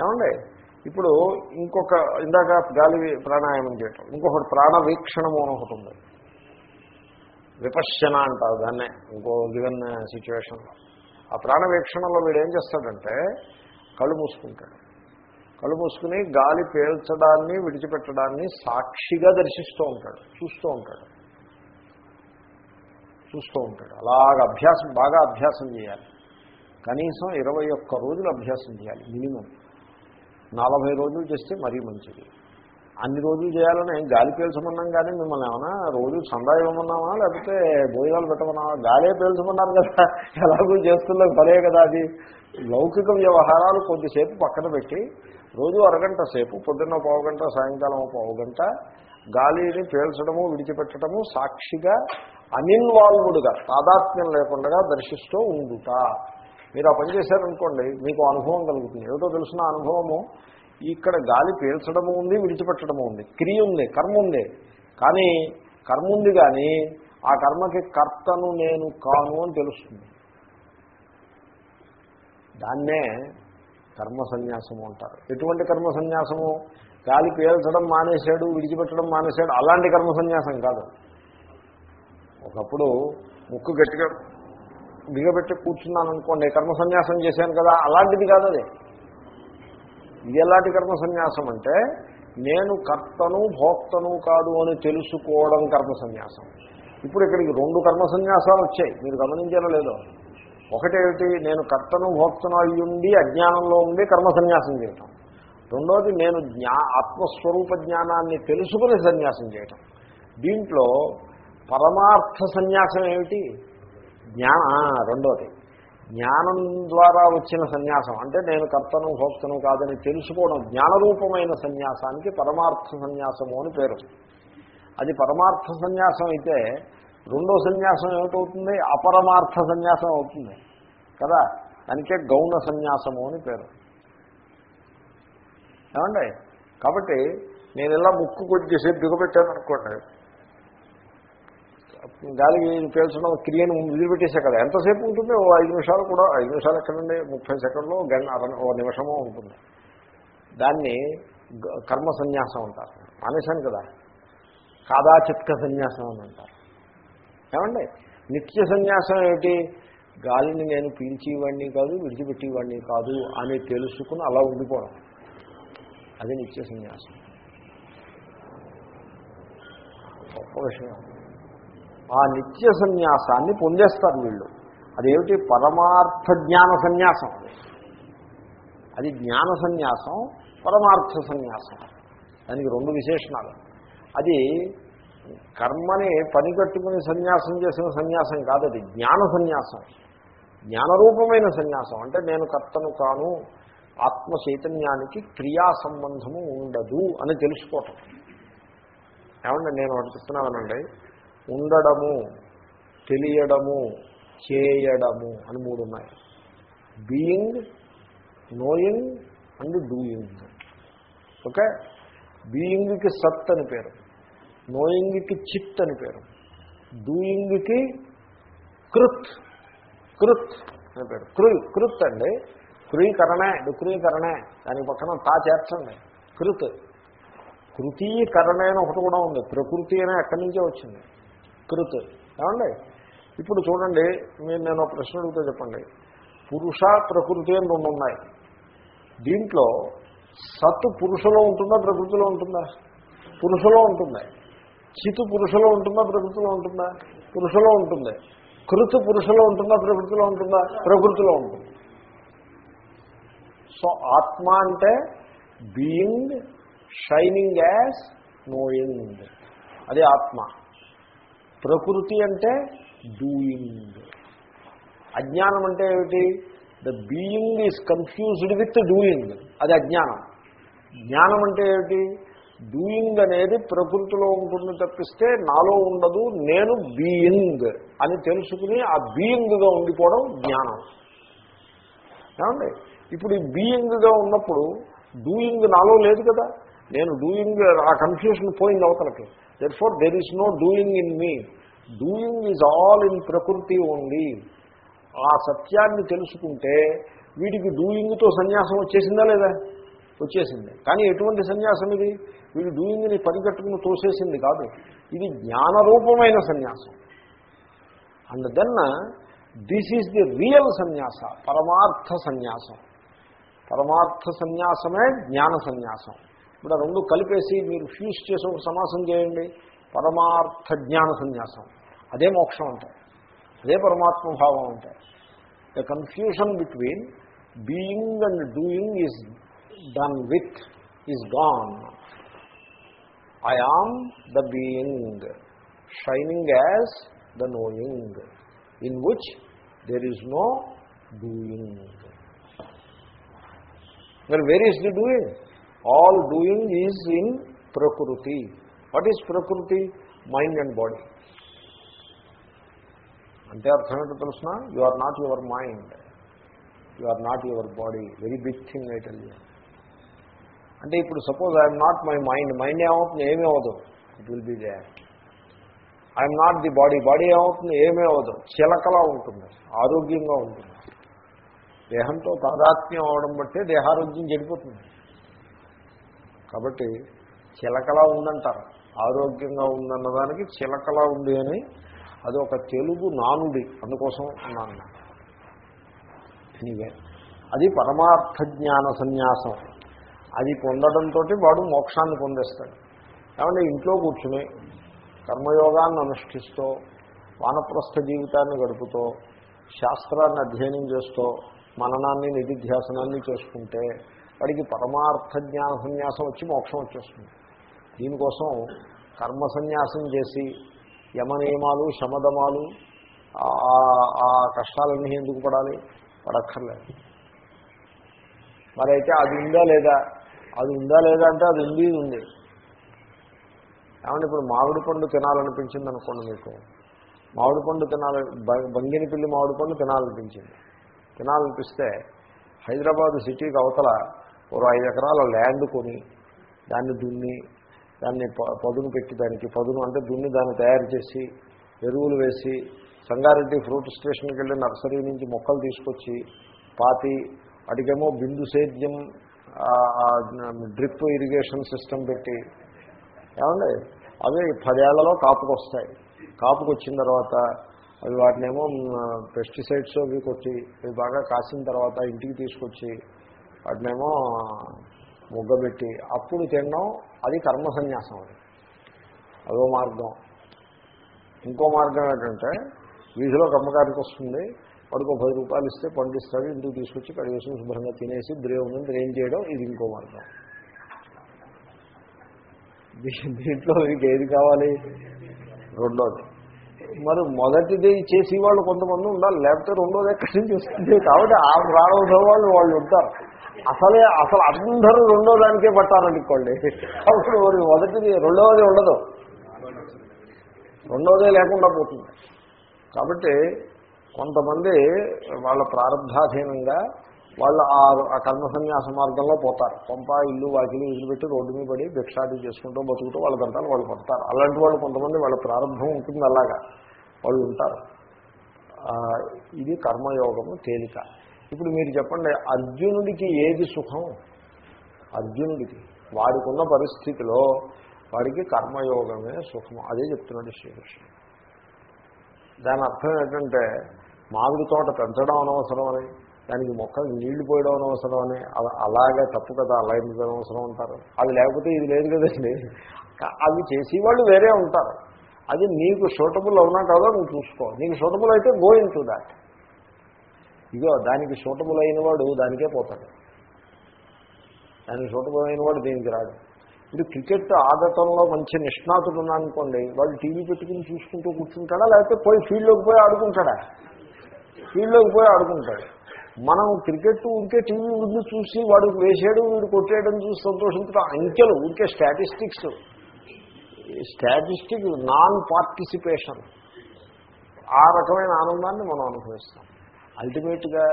ఏమండి? ఇప్పుడు ఇంకొక ఇందాక గాలి ప్రాణాయామం చేయటం ఇంకొకటి ప్రాణ వీక్షణము అని ఒకటి ఉంది. విపశ్యన అంటారు దాన్నే ఇంకో గివెన్ సిచ్యువేషన్లో ఆ ప్రాణ వీక్షణలో వీడు ఏం చేస్తాడంటే కళ్ళు మూసుకుంటాడు. కళ్ళు మూసుకుని గాలి పేల్చడాన్ని విడిచిపెట్టడాన్ని సాక్షిగా దర్శిస్తూ ఉంటాడు చూస్తూ ఉంటాడు. చూస్తూ ఉంటాడు. అలాగ అభ్యాసం బాగా అభ్యాసం చేయాలి. కనీసం ఇరవై ఒక్క రోజులు అభ్యాసం చేయాలి మినిమం. నలభై రోజులు చేస్తే మరీ మంచిది. అన్ని రోజులు చేయాలని గాలి పీల్చమన్నాం కానీ మిమ్మల్ని ఏమన్నా రోజు సందా ఇవ్వమన్నామా లేకపోతే భోజనాలు పెట్టమన్నామా గాలే పీల్చమన్నారు కదా. ఎలాగూ చేస్తున్నా పదే కదా అది. లౌకిక వ్యవహారాలు కొద్దిసేపు పక్కన పెట్టి రోజు అరగంట సేపు పొద్దున్న పావు గంట సాయంకాలం పావు గంట గాలిని పీల్చడము విడిచిపెట్టడము సాక్షిగా అనిన్వాల్వ్డ్గా తాదాత్మ్యం లేకుండా దర్శిస్తూ ఉండుట. మీరు ఆ పని చేశారనుకోండి మీకు అనుభవం కలుగుతుంది. ఏమిటో తెలిసిన అనుభవము ఇక్కడ గాలి పీల్చడము ఉంది విడిచిపెట్టడము ఉంది. క్రియ ఉంది కర్మ ఉంది. కానీ కర్మ ఉంది కానీ ఆ కర్మకి కర్తను నేను కాను అని తెలుస్తుంది. దాన్నే కర్మ సన్యాసము అంటారు. ఎటువంటి కర్మ సన్యాసము గాలి పీల్చడం మానేశాడు విడిచిపెట్టడం మానేశాడు అలాంటి కర్మ సన్యాసం కాదు. ఒకప్పుడు ముక్కు గట్టిగా బిగబెట్టి కూర్చున్నాను అనుకోండి కర్మ సన్యాసం చేశాను కదా అలాంటిది కాదు అది. ఇది ఎలాంటి కర్మ సన్యాసం అంటే నేను కర్తను భోక్తను కాదు అని తెలుసుకోవడం కర్మ సన్యాసం. ఇప్పుడు ఇక్కడికి రెండు కర్మ సన్యాసాలు వచ్చాయి మీరు గమనించారో లేదో. ఒకటేమిటి నేను కర్తను భోక్తను అయ్యుండి అజ్ఞానంలో ఉండి కర్మ సన్యాసం చేయటం. రెండోది నేను జ్ఞా ఆత్మస్వరూప జ్ఞానాన్ని తెలుసుకుని సన్యాసం చేయటం. దీంట్లో పరమార్థ సన్యాసం ఏమిటి? జ్ఞాన రెండోది. జ్ఞానం ద్వారా వచ్చిన సన్యాసం. అంటే నేను కర్తను భోక్తను కాదని తెలుసుకోవడం జ్ఞానరూపమైన సన్యాసానికి పరమార్థ సన్యాసము అని పేరు. అది పరమార్థ సన్యాసం అయితే రెండో సన్యాసం ఏమిటవుతుంది? అపరమార్థ సన్యాసం అవుతుంది. కదా? దానికే గౌణ సన్యాసము అని పేరు. ఏమండి? కాబట్టి నేను ఇలా ముక్కు కొద్దిసేపు దిగబెట్టాను అనుకోండి గాలికి పీల్చడం క్రియను వదిలిపెట్టేసే కదా. ఎంతసేపు ఉంటుంది? ఓ ఐదు నిమిషాలు కూడా ఐదు నిమిషాలు ఎక్కడండి ముప్పై సెకండ్లు గంట ఓ నిమిషమో ఉంటుంది. దాన్ని కర్మ సన్యాసం అంటారు. మానేశాను కదా. కాదాచిత్క సన్యాసం అని అంటారు. ఏమండి? నిత్య సన్యాసం ఏమిటి? గాలిని నేను పీల్చేవాడిని కాదు విడిచిపెట్టేవాడిని కాదు అని తెలుసుకుని అలా ఉండిపోవడం. అది నిత్య సన్యాసం. గొప్ప విషయం. ఆ నిత్య సన్యాసాన్ని పొందేస్తారు వీళ్ళు. అదేమిటి? పరమార్థ జ్ఞాన సన్యాసం. అది జ్ఞాన సన్యాసం పరమార్థ సన్యాసం. దానికి రెండు విశేషణాలు. అది కర్మని పని కట్టుకుని సన్యాసం చేసిన సన్యాసం కాదు అది జ్ఞాన సన్యాసం. జ్ఞానరూపమైన సన్యాసం. అంటే నేను కర్తను కాను ఆత్మ చైతన్యానికి క్రియా సంబంధము ఉండదు అని తెలుసుకోవటం. ఏమంటే నేను ఒకటి చెప్తున్నానండి ఉండడము తెలియడము చేయడము అని మూడు ఉన్నాయి being knowing and doing okay బీయింగ్కి సత్ అని పేరు. నోయింగ్కి చిత్ అని పేరు. డూయింగ్కి కృత్. కృత్ అని పేరు. కృ కృత్ అండి. కృయీకరణే డుక్రీకరణే దాని పక్కన తా చేర్చండి. కృత్. కృతీకరణ అని ఒకటి కూడా ఉంది. ప్రకృతి అనే ఎక్కడి నుంచే వచ్చింది. కృత్. ఏమండి? ఇప్పుడు చూడండి మీరు నేను ఒక ప్రశ్న అడిగితే చెప్పండి. పురుష ప్రకృతి అని రెండు ఉన్నాయి. దీంట్లో సత్తు పురుషలో ఉంటుందా ప్రకృతిలో ఉంటుందా? పురుషలో ఉంటుంది. చితు పురుషలో ఉంటుందా ప్రకృతిలో ఉంటుందా? పురుషలో ఉంటుంది. కృతు పురుషలో ఉంటుందా ప్రకృతిలో ఉంటుందా? ప్రకృతిలో ఉంటుంది. సో ఆత్మ అంటే బీయింగ్ షైనింగ్ యాజ్ నోయింగ్ అది ఆత్మ. ప్రకృతి అంటే డూయింగ్ అజ్ఞానం అంటే ఏమిటి? The being is confused with doing అది అజ్ఞానం. జ్ఞానం అంటే ఏమిటి? డూయింగ్ అనేది ప్రకృతిలో ఉంటుంది తప్పిస్తే నాలో ఉండదు నేను బీయింగ్ అని తెలుసుకుని ఆ బీయింగ్గా ఉండిపోవడం జ్ఞానం. ఏమండి? ఇప్పుడు ఈ బీయింగ్గా ఉన్నప్పుడు డూయింగ్ నాలో లేదు కదా? నేను డూయింగ్ ఆ కన్ఫ్యూషన్ పోయింది అవతలకి. Therefore there is no doing in me doing is all in ప్రకృతి ఓన్లీ ఆ సత్యాన్ని తెలుసుకుంటే వీడికి డూయింగ్తో సన్యాసం వచ్చేసిందా లేదా? వచ్చేసింది. కానీ ఎటువంటి సన్యాసం ఇది? వీడు డూయింగ్ని పరిగెట్టుకుని తోసేసింది కాదు. ఇది జ్ఞానరూపమైన సన్యాసం. And then this is the real సన్యాస పరమార్థ సన్యాసం. పరమార్థ సన్యాసమే జ్ఞాన సన్యాసం. ఇప్పుడు ఆ రెండు కలిపేసి మీరు ఫ్యూజ్ చేసి ఒక సమాసం చేయండి. పరమార్థ జ్ఞాన సన్యాసం. అదే మోక్షం అంటే. అదే పరమాత్మ భావం అంటే. The confusion between being and doing is done with is gone I am the being shining as the knowing in which there is no doing మరి where is the doing all doing is in ప్రకృతి what is ప్రకృతి mind and body అంటే అర్థం ఏంటో తెలుసిన? You are not your mind you are not your body very big thing I tell you అంటే ఇప్పుడు suppose I'm not my mind mind ఏమవుతుంది? ఏమీ అవ్వదు. It will be there I'm not the body body ఏమవుతుంది? ఏమీ అవ్వదు. చిలకలా ఉంటుంది. ఆరోగ్యంగా ఉంటుంది. దేహంతో తాదాత్మ్యం అవడం బట్టే దేహారోగ్యం చెడిపోతుంది. కాబట్టి చిలకలా ఉందంటారు. ఆరోగ్యంగా ఉందన్నదానికి చిలకలా ఉంది అని అది ఒక తెలుగు నానుడి అందుకోసం అన్నాను. ఎనీవే అది పరమార్థ జ్ఞాన సన్యాసం. అది పొందడంతో వాడు మోక్షాన్ని పొందేస్తాడు. కాబట్టి ఇంట్లో కూర్చుని కర్మయోగాన్ని అనుష్ఠిస్తూ వానప్రస్థ జీవితాన్ని గడుపుతూ శాస్త్రాన్ని అధ్యయనం చేస్తూ మననాన్ని నిధిధ్యాసనాన్ని చేసుకుంటే వాడికి పరమార్థ జ్ఞాన సన్యాసం వచ్చి మోక్షం వచ్చేస్తుంది. దీనికోసం కర్మ సన్యాసం చేసి యమనియమాలు శమదమాలు ఆ కష్టాలన్నీ ఎందుకు పడాలి? పడక్కర్లేదు. మరైతే అది ఉందా లేదా? అది ఉందా లేదా అంటే అది ఉంది ఉంది. ఏమంటే ఇప్పుడు మామిడి పండు తినాలనిపించింది అనుకోండి మీకు. మామిడి పండు తినాలి బంగిని పిల్లి మామిడి పండు తినాలనిపించింది. తినాలనిపిస్తే హైదరాబాద్ సిటీకి అవతల ఒక ఐదు ఎకరాల ల్యాండ్ కొని దాన్ని దున్ని దాన్ని పదును పెట్టి దానికి పదును అంటే దున్ని దాన్ని తయారు చేసి ఎరువులు వేసి సంగారెడ్డి ఫ్రూట్ స్టేషన్కి వెళ్ళి నర్సరీ నుంచి మొక్కలు తీసుకొచ్చి పాతి వాటికేమో బిందు సేద్యం డ్రిప్ ఇరిగేషన్ సిస్టమ్ పెట్టి ఏమండి? అవి పదేళ్ళలో కాపుకు వస్తాయి కాపుకు వచ్చిన తర్వాత అవి వాటినేమో పెస్టిసైడ్స్ అవి కొట్టి అవి బాగా కాసిన తర్వాత ఇంటికి తీసుకొచ్చి వాటినేమో ముగ్గబెట్టి అప్పుడు తినడం అది కర్మ సన్యాసం అది. అదో మార్గం. ఇంకో మార్గం ఏంటంటే వీధిలో కమ్మకారికి వస్తుంది వాడికి పది రూపాయలు ఇస్తే పండిస్తాడు ఇంటికి తీసుకొచ్చి కడిగేసి శుభ్రంగా తినేసి ద్రేవం ఏం చేయడం ఇది ఇంకో మార్గం. దీంట్లో మీకు ఏది కావాలి? రెండోది. మరి మొదటిది చేసి వాళ్ళు కొంతమంది ఉండాలి లేకపోతే రెండోది ఎక్కడి నుంచి వస్తుంది? కాబట్టి ఆ ప్రారంభం వాళ్ళు వాళ్ళు ఉంటారు. అసలే అసలు అందరూ రెండో దానికే పట్టారనుకోండి. అప్పుడు మొదటిది రెండవది ఉండదు. రెండవదే లేకుండా పోతుంది. కాబట్టి కొంతమంది వాళ్ళ ప్రారంభాధీనంగా వాళ్ళు ఆ కర్మ సన్యాస మార్గంలో పోతారు. పంప ఇల్లు వాకిలు ఇల్లు పెట్టి రోడ్డు మీద పడి భిక్షాది చేసుకుంటూ బతుకుతూ వాళ్ళ గంటలు వాళ్ళు పడతారు. అలాంటి వాళ్ళు కొంతమంది వాళ్ళ ప్రారంభం ఉంటుంది అలాగా. వాళ్ళు ఉంటారు. ఇది కర్మయోగము తేలిక. ఇప్పుడు మీరు చెప్పండి అర్జునుడికి ఏది సుఖం? అర్జునుడికి. వాడికి ఉన్న పరిస్థితిలో వాడికి కర్మయోగమే సుఖం అదే చెప్తున్నాడు శ్రీకృష్ణుడు. దాని అర్థం ఏంటంటే మామిడి తోట పెంచడం అనవసరం అని దానికి మొక్కలు నీళ్ళు పోయడం అనవసరం అని అలాగే తప్పు కదా అలా ఎందుకు అనవసరం ఉంటారు అది లేకపోతే ఇది లేదు కదండి. అవి చేసేవాళ్ళు వేరే ఉంటారు. అది నీకు సూటబుల్ అవునా కాదో నువ్వు చూసుకో. నీకు సూటబుల్ అయితే go into that ego దానికి సూటబుల్ అయిన వాడు దానికే పోతాడు. దానికి సూటబుల్ అయిన వాడు దీనికి రాడు. ఇప్పుడు క్రికెట్ ఆడటంలో మంచి నిష్ణాతుడు ఉన్నానుకోండి వాడు టీవీ పెట్టుకుని చూసుకుంటూ కూర్చుంటాడా? లేకపోతే పోయి ఫీల్డ్లోకి పోయి ఆడుకుంటాడా? ఫీల్డ్లోకి పోయి ఆడుకుంటాడు. మనం క్రికెట్ ఉంటే టీవీ ముందు చూసి వాడు వేసాడు వీడు కొట్టేయడం చూసి సంతోషించడం అంకెలు ఊరికే స్టాటిస్టిక్స్. Statistic non participation. ఆ రకమైన ఆనందాన్ని మనం అనుభవిస్తాం. అల్టిమేట్గా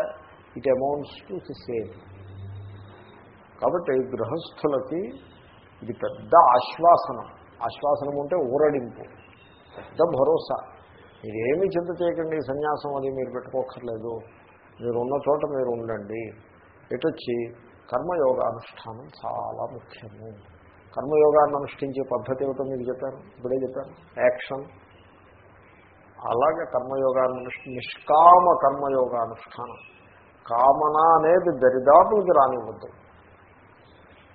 ఇట్ అమౌంట్స్ టు సేమ్ కాబట్టి గృహస్థులకి ఇది పెద్ద ఆశ్వాసనం. ఆశ్వాసనం అంటే ఊరడింపు. పెద్ద భరోసా. మీరేమీ చింత చేయకండి సన్యాసం అది మీరు పెట్టుకోకర్లేదు మీరు ఉన్న చోట మీరు ఉండండి ఎటొచ్చి? కర్మయోగానుష్ఠానం చాలా ముఖ్యము. కర్మయోగాన్ని అనుష్ఠించే పద్ధతి ఏమిటో మీకు చెప్పాను ఇప్పుడే చెప్పాను యాక్షన్. అలాగే కర్మయోగాన్ని నిష్కామ కర్మయోగానుష్ఠానం. కామన అనేది దరిదాపులకి రానివ్వద్దు.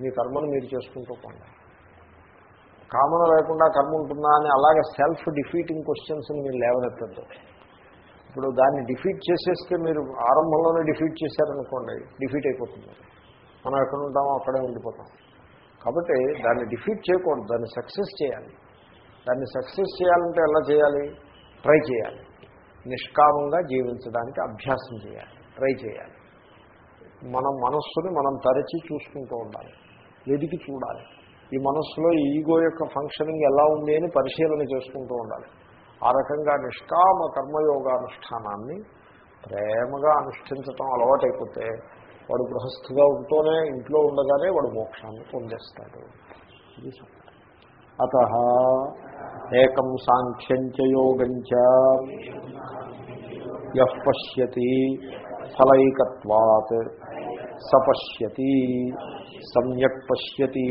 మీ కర్మను మీరు చేసుకుంటూ పోండి. కామన లేకుండా కర్మ ఉంటుందా అని అలాగే సెల్ఫ్ డిఫీటింగ్ క్వశ్చన్స్ని మీరు లేవనెత్తద్దు. ఇప్పుడు దాన్ని డిఫీట్ చేసేస్తే మీరు ఆరంభంలోనే డిఫీట్ చేశారనుకోండి డిఫీట్ అయిపోతుంది. మనం ఎక్కడ ఉంటామో అక్కడే ఉండిపోతాం. కాబట్టి దాన్ని డిఫీట్ చేయకూడదు దాన్ని సక్సెస్ చేయాలి. దాన్ని సక్సెస్ చేయాలంటే ఎలా చేయాలి? ట్రై చేయాలి. నిష్కామంగా జీవించడానికి అభ్యాసం చేయాలి. ట్రై చేయాలి. మనం మనస్సుని మనం తరచి చూసుకుంటూ ఉండాలి. వెదికి చూడాలి. ఈ మనస్సులో ఈగో యొక్క ఫంక్షనింగ్ ఎలా ఉంది అని పరిశీలన చేసుకుంటూ ఉండాలి. ఆ రకంగా నిష్కామ కర్మయోగానుష్ఠానాన్ని ప్రేమగా అనుష్ఠించటం అలవాటైపోతే వాడు గృహస్థిగా ఉంటూనే ఇంట్లో ఉండగానే వాడు మోక్షాన్ని పొందేస్తాడు. ఇది అత ఏకం సాంఖ్యంచ యోగంచ యః పశ్యతి ఫలైకత్వాత్ సపశ్యతి సమ్యక్ పశ్యతి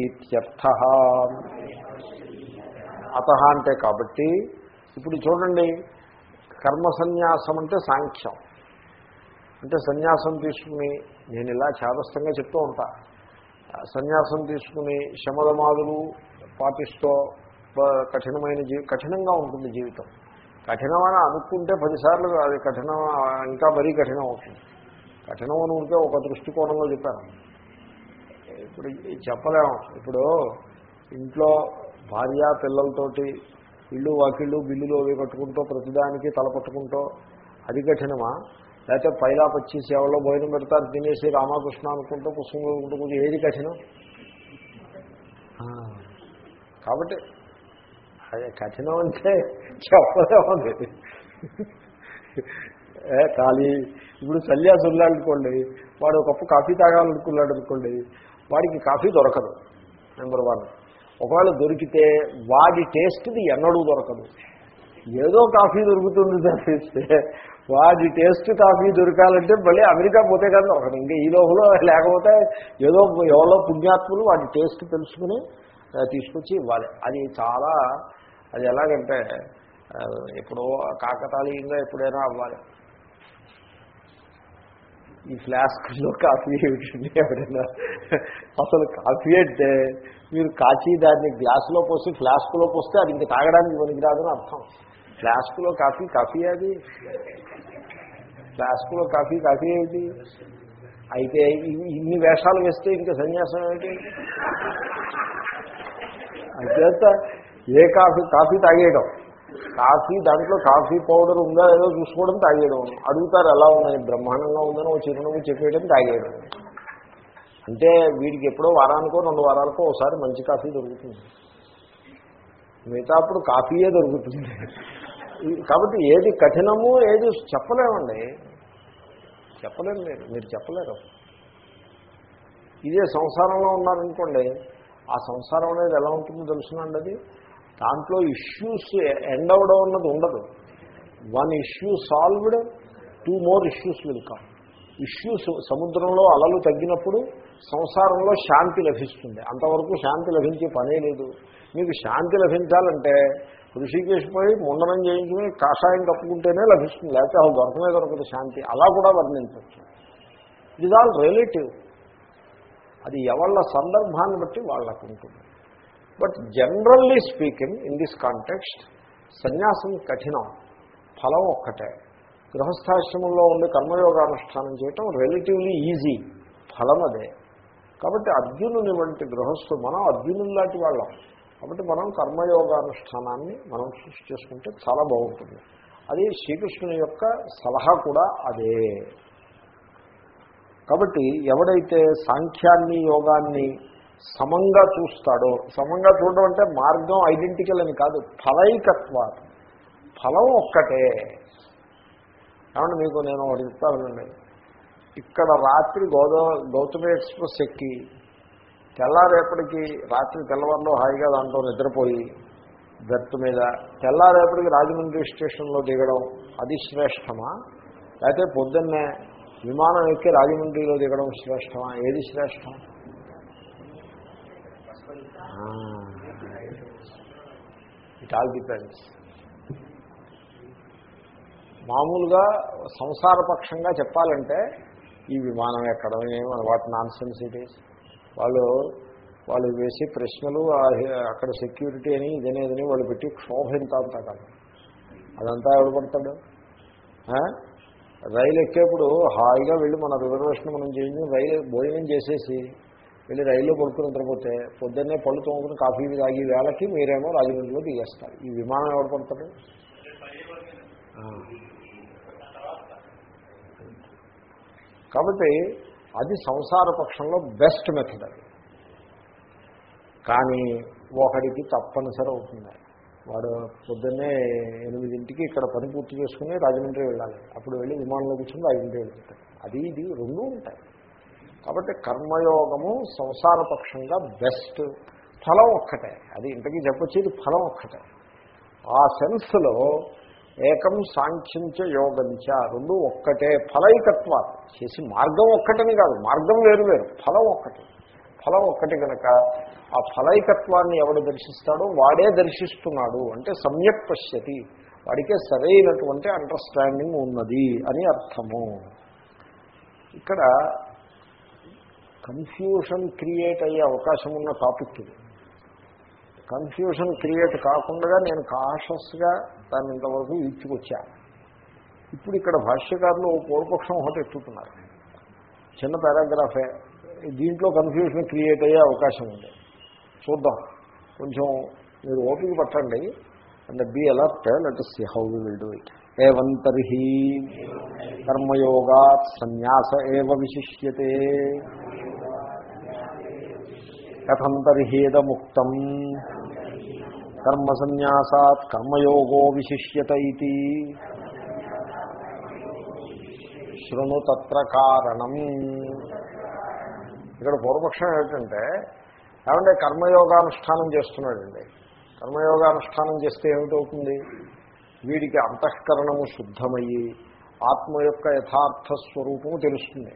అత అంటే కాబట్టి ఇప్పుడు చూడండి కర్మ సన్యాసం అంటే సాంఖ్యం. అంటే సన్యాసం తీసుకుని నేను ఇలా చాదస్తంగా చెప్తూ ఉంటా. సన్యాసం తీసుకుని శమదమాదులు పాటిస్తూ కఠినమైన జీవి కఠినంగా ఉంటుంది జీవితం. కఠినమని అనుకుంటే పదిసార్లు అది కఠినం ఇంకా మరీ కఠినం అవుతుంది. కఠినం అని ఉంటే ఒక దృష్టికోణంలో చెప్పాను. ఇప్పుడు చెప్పలేము. ఇప్పుడు ఇంట్లో భార్య పిల్లలతోటి ఇల్లు వాకిళ్ళు బిల్లులు అవి కట్టుకుంటూ ప్రతిదానికి తలపట్టుకుంటూ అది కఠినమా? లేకపోతే పైలా పచ్చి సేవలో భోజనం పెడతారు తినేసి రామకృష్ణ అనుకుంటూ పుస్తకం అనుకుంటూ కొంచెం ఏది కఠినం? కాబట్టి అదే కఠినం అంటే చెప్పలేమండి. ఏ ఖాళీ. ఇప్పుడు సన్యాసి ఉన్నాడనుకోండి వాడు ఒకప్పుడు కాఫీ తాగాలనుకున్నాడు అనుకోండి వాడికి కాఫీ దొరకదు నెంబర్ వన్. ఒకవేళ దొరికితే వాడి టేస్ట్ది ఎన్నడూ దొరకదు. ఏదో కాఫీ దొరుకుతుంది తప్పిస్తే వాడి టేస్ట్ కాఫీ దొరకాలంటే మళ్ళీ అమెరికా పోతే కానీ ఒకటి ఇంకా ఈ లోపల లేకపోతే ఏదో ఎవరో పుణ్యాత్ములు వాడి టేస్ట్ తెలుసుకుని తీసుకొచ్చి ఇవ్వాలి. అది చాలా అది ఎలాగంటే ఎప్పుడో కాకతాళీయంగా ఎప్పుడైనా అవ్వాలి. ఈ ఫ్లాస్క్లో కాఫీ ఏమిటండి? ఎవరైనా అసలు కాఫీ అంటే మీరు కాచి దాన్ని గ్లాసులో పోసి ఫ్లాస్క్లో పోస్తే అది ఇంకా తాగడానికి పనికిరాదని అర్థం. ఫ్లాస్క్లో కాఫీ కాఫీ అది. ఫ్లాస్క్లో కాఫీ కాఫీ ఏమిటి? అయితే ఇన్ని వేషాలు వేస్తే ఇంకా సన్యాసం ఏమిటి? అంతేత ఏ కాఫీ కాఫీ తాగేయడం. కాఫీ దాంట్లో కాఫీ పౌడర్ ఉందా ఏదో చూసుకోవడం తాగేయడం. అడుగుతారు ఎలా ఉన్నాయి బ్రహ్మాండంగా ఉందని ఓ చిరునవ్వు చెప్పేయడం తాగేయడం. అంటే వీడికి ఎప్పుడో వారానికో రెండు వారాలకో ఒకసారి మంచి కాఫీ దొరుకుతుంది. మిగతా అప్పుడు కాఫీయే దొరుకుతుంది. కాబట్టి ఏది కఠినము ఏది చెప్పలేమండి. చెప్పలేము మీరు మీరు చెప్పలేరు. ఇదే సంసారంలో ఉన్నారనుకోండి ఆ సంసారం అనేది ఎలా ఉంటుందో తెలుసునండి అది? దాంట్లో ఇష్యూస్ ఎండ్ అవడం అన్నది ఉండదు. One issue solved two more issues will come issues సముద్రంలో అలలు తగ్గినప్పుడు సంసారంలో శాంతి లభిస్తుంది. అంతవరకు శాంతి లభించే పనే లేదు. మీకు శాంతి లభించాలంటే ఋషికేశ్ పోయి ముండనం చేయించుకుని కాషాయం కప్పుకుంటేనే లభిస్తుంది. లేకపోతే అసలు దొరకమే దొరకదు శాంతి. అలా కూడా వర్ణించవచ్చు. ఇది ఆల్ రిలేటివ్ అది ఎవళ్ళ సందర్భాన్ని బట్టి వాళ్ళకు ఉంటుంది but generally speaking in this context సన్యాసం కఠినం ఫలం ఒక్కటే. గృహస్థాశ్రమంలో ఉండి కర్మయోగానుష్ఠానం చేయటం రిలేటివ్లీ ఈజీ ఫలం అదే. కాబట్టి అర్జునుని వంటి గృహస్థు మనం అర్జునుని లాంటి వాళ్ళం. కాబట్టి మనం కర్మయోగానుష్ఠానాన్ని మనం సృష్టి చేసుకుంటే చాలా బాగుంటుంది. అది శ్రీకృష్ణుని యొక్క సలహా కూడా అదే. కాబట్టి ఎవడైతే సాంఖ్యాన్ని యోగాన్ని సమంగా చూస్తాడో సమంగా చూడడం అంటే మార్గం ఐడెంటికల్ అని కాదు ఫలైకత్వ ఫలం ఒక్కటే. కాబట్టి మీకు నేను ఒకటి చెప్తానండి. ఇక్కడ రాత్రి గోదా గౌతమి ఎక్స్ప్రెస్ ఎక్కి తెల్లారేపటికి రాత్రి తెల్లవారులో హాయిగా దాంట్లో నిద్రపోయి బెర్త్ మీద తెల్లారేపటికి రాజమండ్రి స్టేషన్లో దిగడం అది శ్రేష్టమా? లేకపోతే పొద్దున్నే విమానం ఎక్కి రాజమండ్రిలో దిగడం శ్రేష్టమా? ఏది శ్రేష్టం? ఇట్ ఆల్ డిపెండ్స్ మామూలుగా సంసారపక్షంగా చెప్పాలంటే ఈ విమానం ఎక్కడం ఏమో what nonsense it is. వాళ్ళు వాళ్ళు వేసి ప్రశ్నలు అక్కడ సెక్యూరిటీ అని ఇదనేదని వాళ్ళు పెట్టి క్షోభ అంతా కాదు. అదంతా ఎవడు పడతాడు? రైలు ఎక్కేప్పుడు హాయిగా వెళ్ళి మన రిజర్వేషన్ మనం చేయించి రైలు భోజనం చేసేసి వెళ్ళి రైల్లో పడుకుని నిద్రపోతే పొద్దున్నే పళ్ళు తోముకుని కాఫీ తాగి వేళకి మీరేమో రాజమండ్రిలో దిగేస్తారు. ఈ విమానం ఎవరు పడతారు? కాబట్టి అది సంసార పక్షంలో బెస్ట్ మెథడ్ అది. కానీ ఒకడికి తప్పనిసరి అవుతుంది. వాడు పొద్దున్నే ఎనిమిదింటికి ఇక్కడ పని పూర్తి చేసుకుని రాజమండ్రి వెళ్ళాలి. అప్పుడు వెళ్ళి విమానంలో కూర్చుని రాజమండ్రి వెళ్తుంటాడు అది ఇది రెండూ ఉంటాయి. కాబట్టి కర్మయోగము సంసార పక్షంగా బెస్ట్ ఫలం ఒక్కటే. అది ఇంతకీ చెప్పొచ్చేది ఫలం ఒక్కటే. ఆ సెన్స్లో ఏకం సాంఖ్యంచ యోగంచ రెండు ఒక్కటే ఫలైకత్వ చేసి మార్గం ఒక్కటని కాదు మార్గం వేరు వేరు. ఫలం ఒక్కటి. ఫలం ఒక్కటి కనుక ఆ ఫలైకత్వాన్ని ఎవడు దర్శిస్తాడో వాడే దర్శిస్తున్నాడు అంటే సమ్యక్ పశ్యతి. వాడికే సరైనటువంటి అండర్స్టాండింగ్ ఉన్నది అని అర్థము. ఇక్కడ కన్ఫ్యూషన్ క్రియేట్ అయ్యే అవకాశం ఉన్న టాపిక్ ఇది. కన్ఫ్యూషన్ క్రియేట్ కాకుండా నేను కాషస్గా దాన్ని ఇంతవరకు ఈడ్చుకొచ్చా? ఇప్పుడు ఇక్కడ భాష్యకారులు ఓ పూర్వపక్షం ఒకటి ఎత్తుతున్నారు. చిన్న పారాగ్రాఫే. దీంట్లో కన్ఫ్యూషన్ క్రియేట్ అయ్యే అవకాశం ఉంది. చూద్దాం. కొంచెం మీరు ఓపిక పట్టండి. And be alert let see how we will do it ఏవం కర్మయోగా సన్యాస ఏవ విశిష్యతే. కథం తర్హేదముక్తం కర్మసన్యాసాత్ కర్మయోగో విశిష్యత ఇది. శృణు తత్ర కారణం. ఇక్కడ పూర్వపక్షం ఏమిటంటే ఏమంటే కర్మయోగానుష్ఠానం చేస్తున్నాడండి. కర్మయోగానుష్ఠానం చేస్తే ఏమిటవుతుంది? వీడికి అంతఃకరణము శుద్ధమయ్యి ఆత్మ యొక్క యథార్థ స్వరూపము తెలుస్తుంది.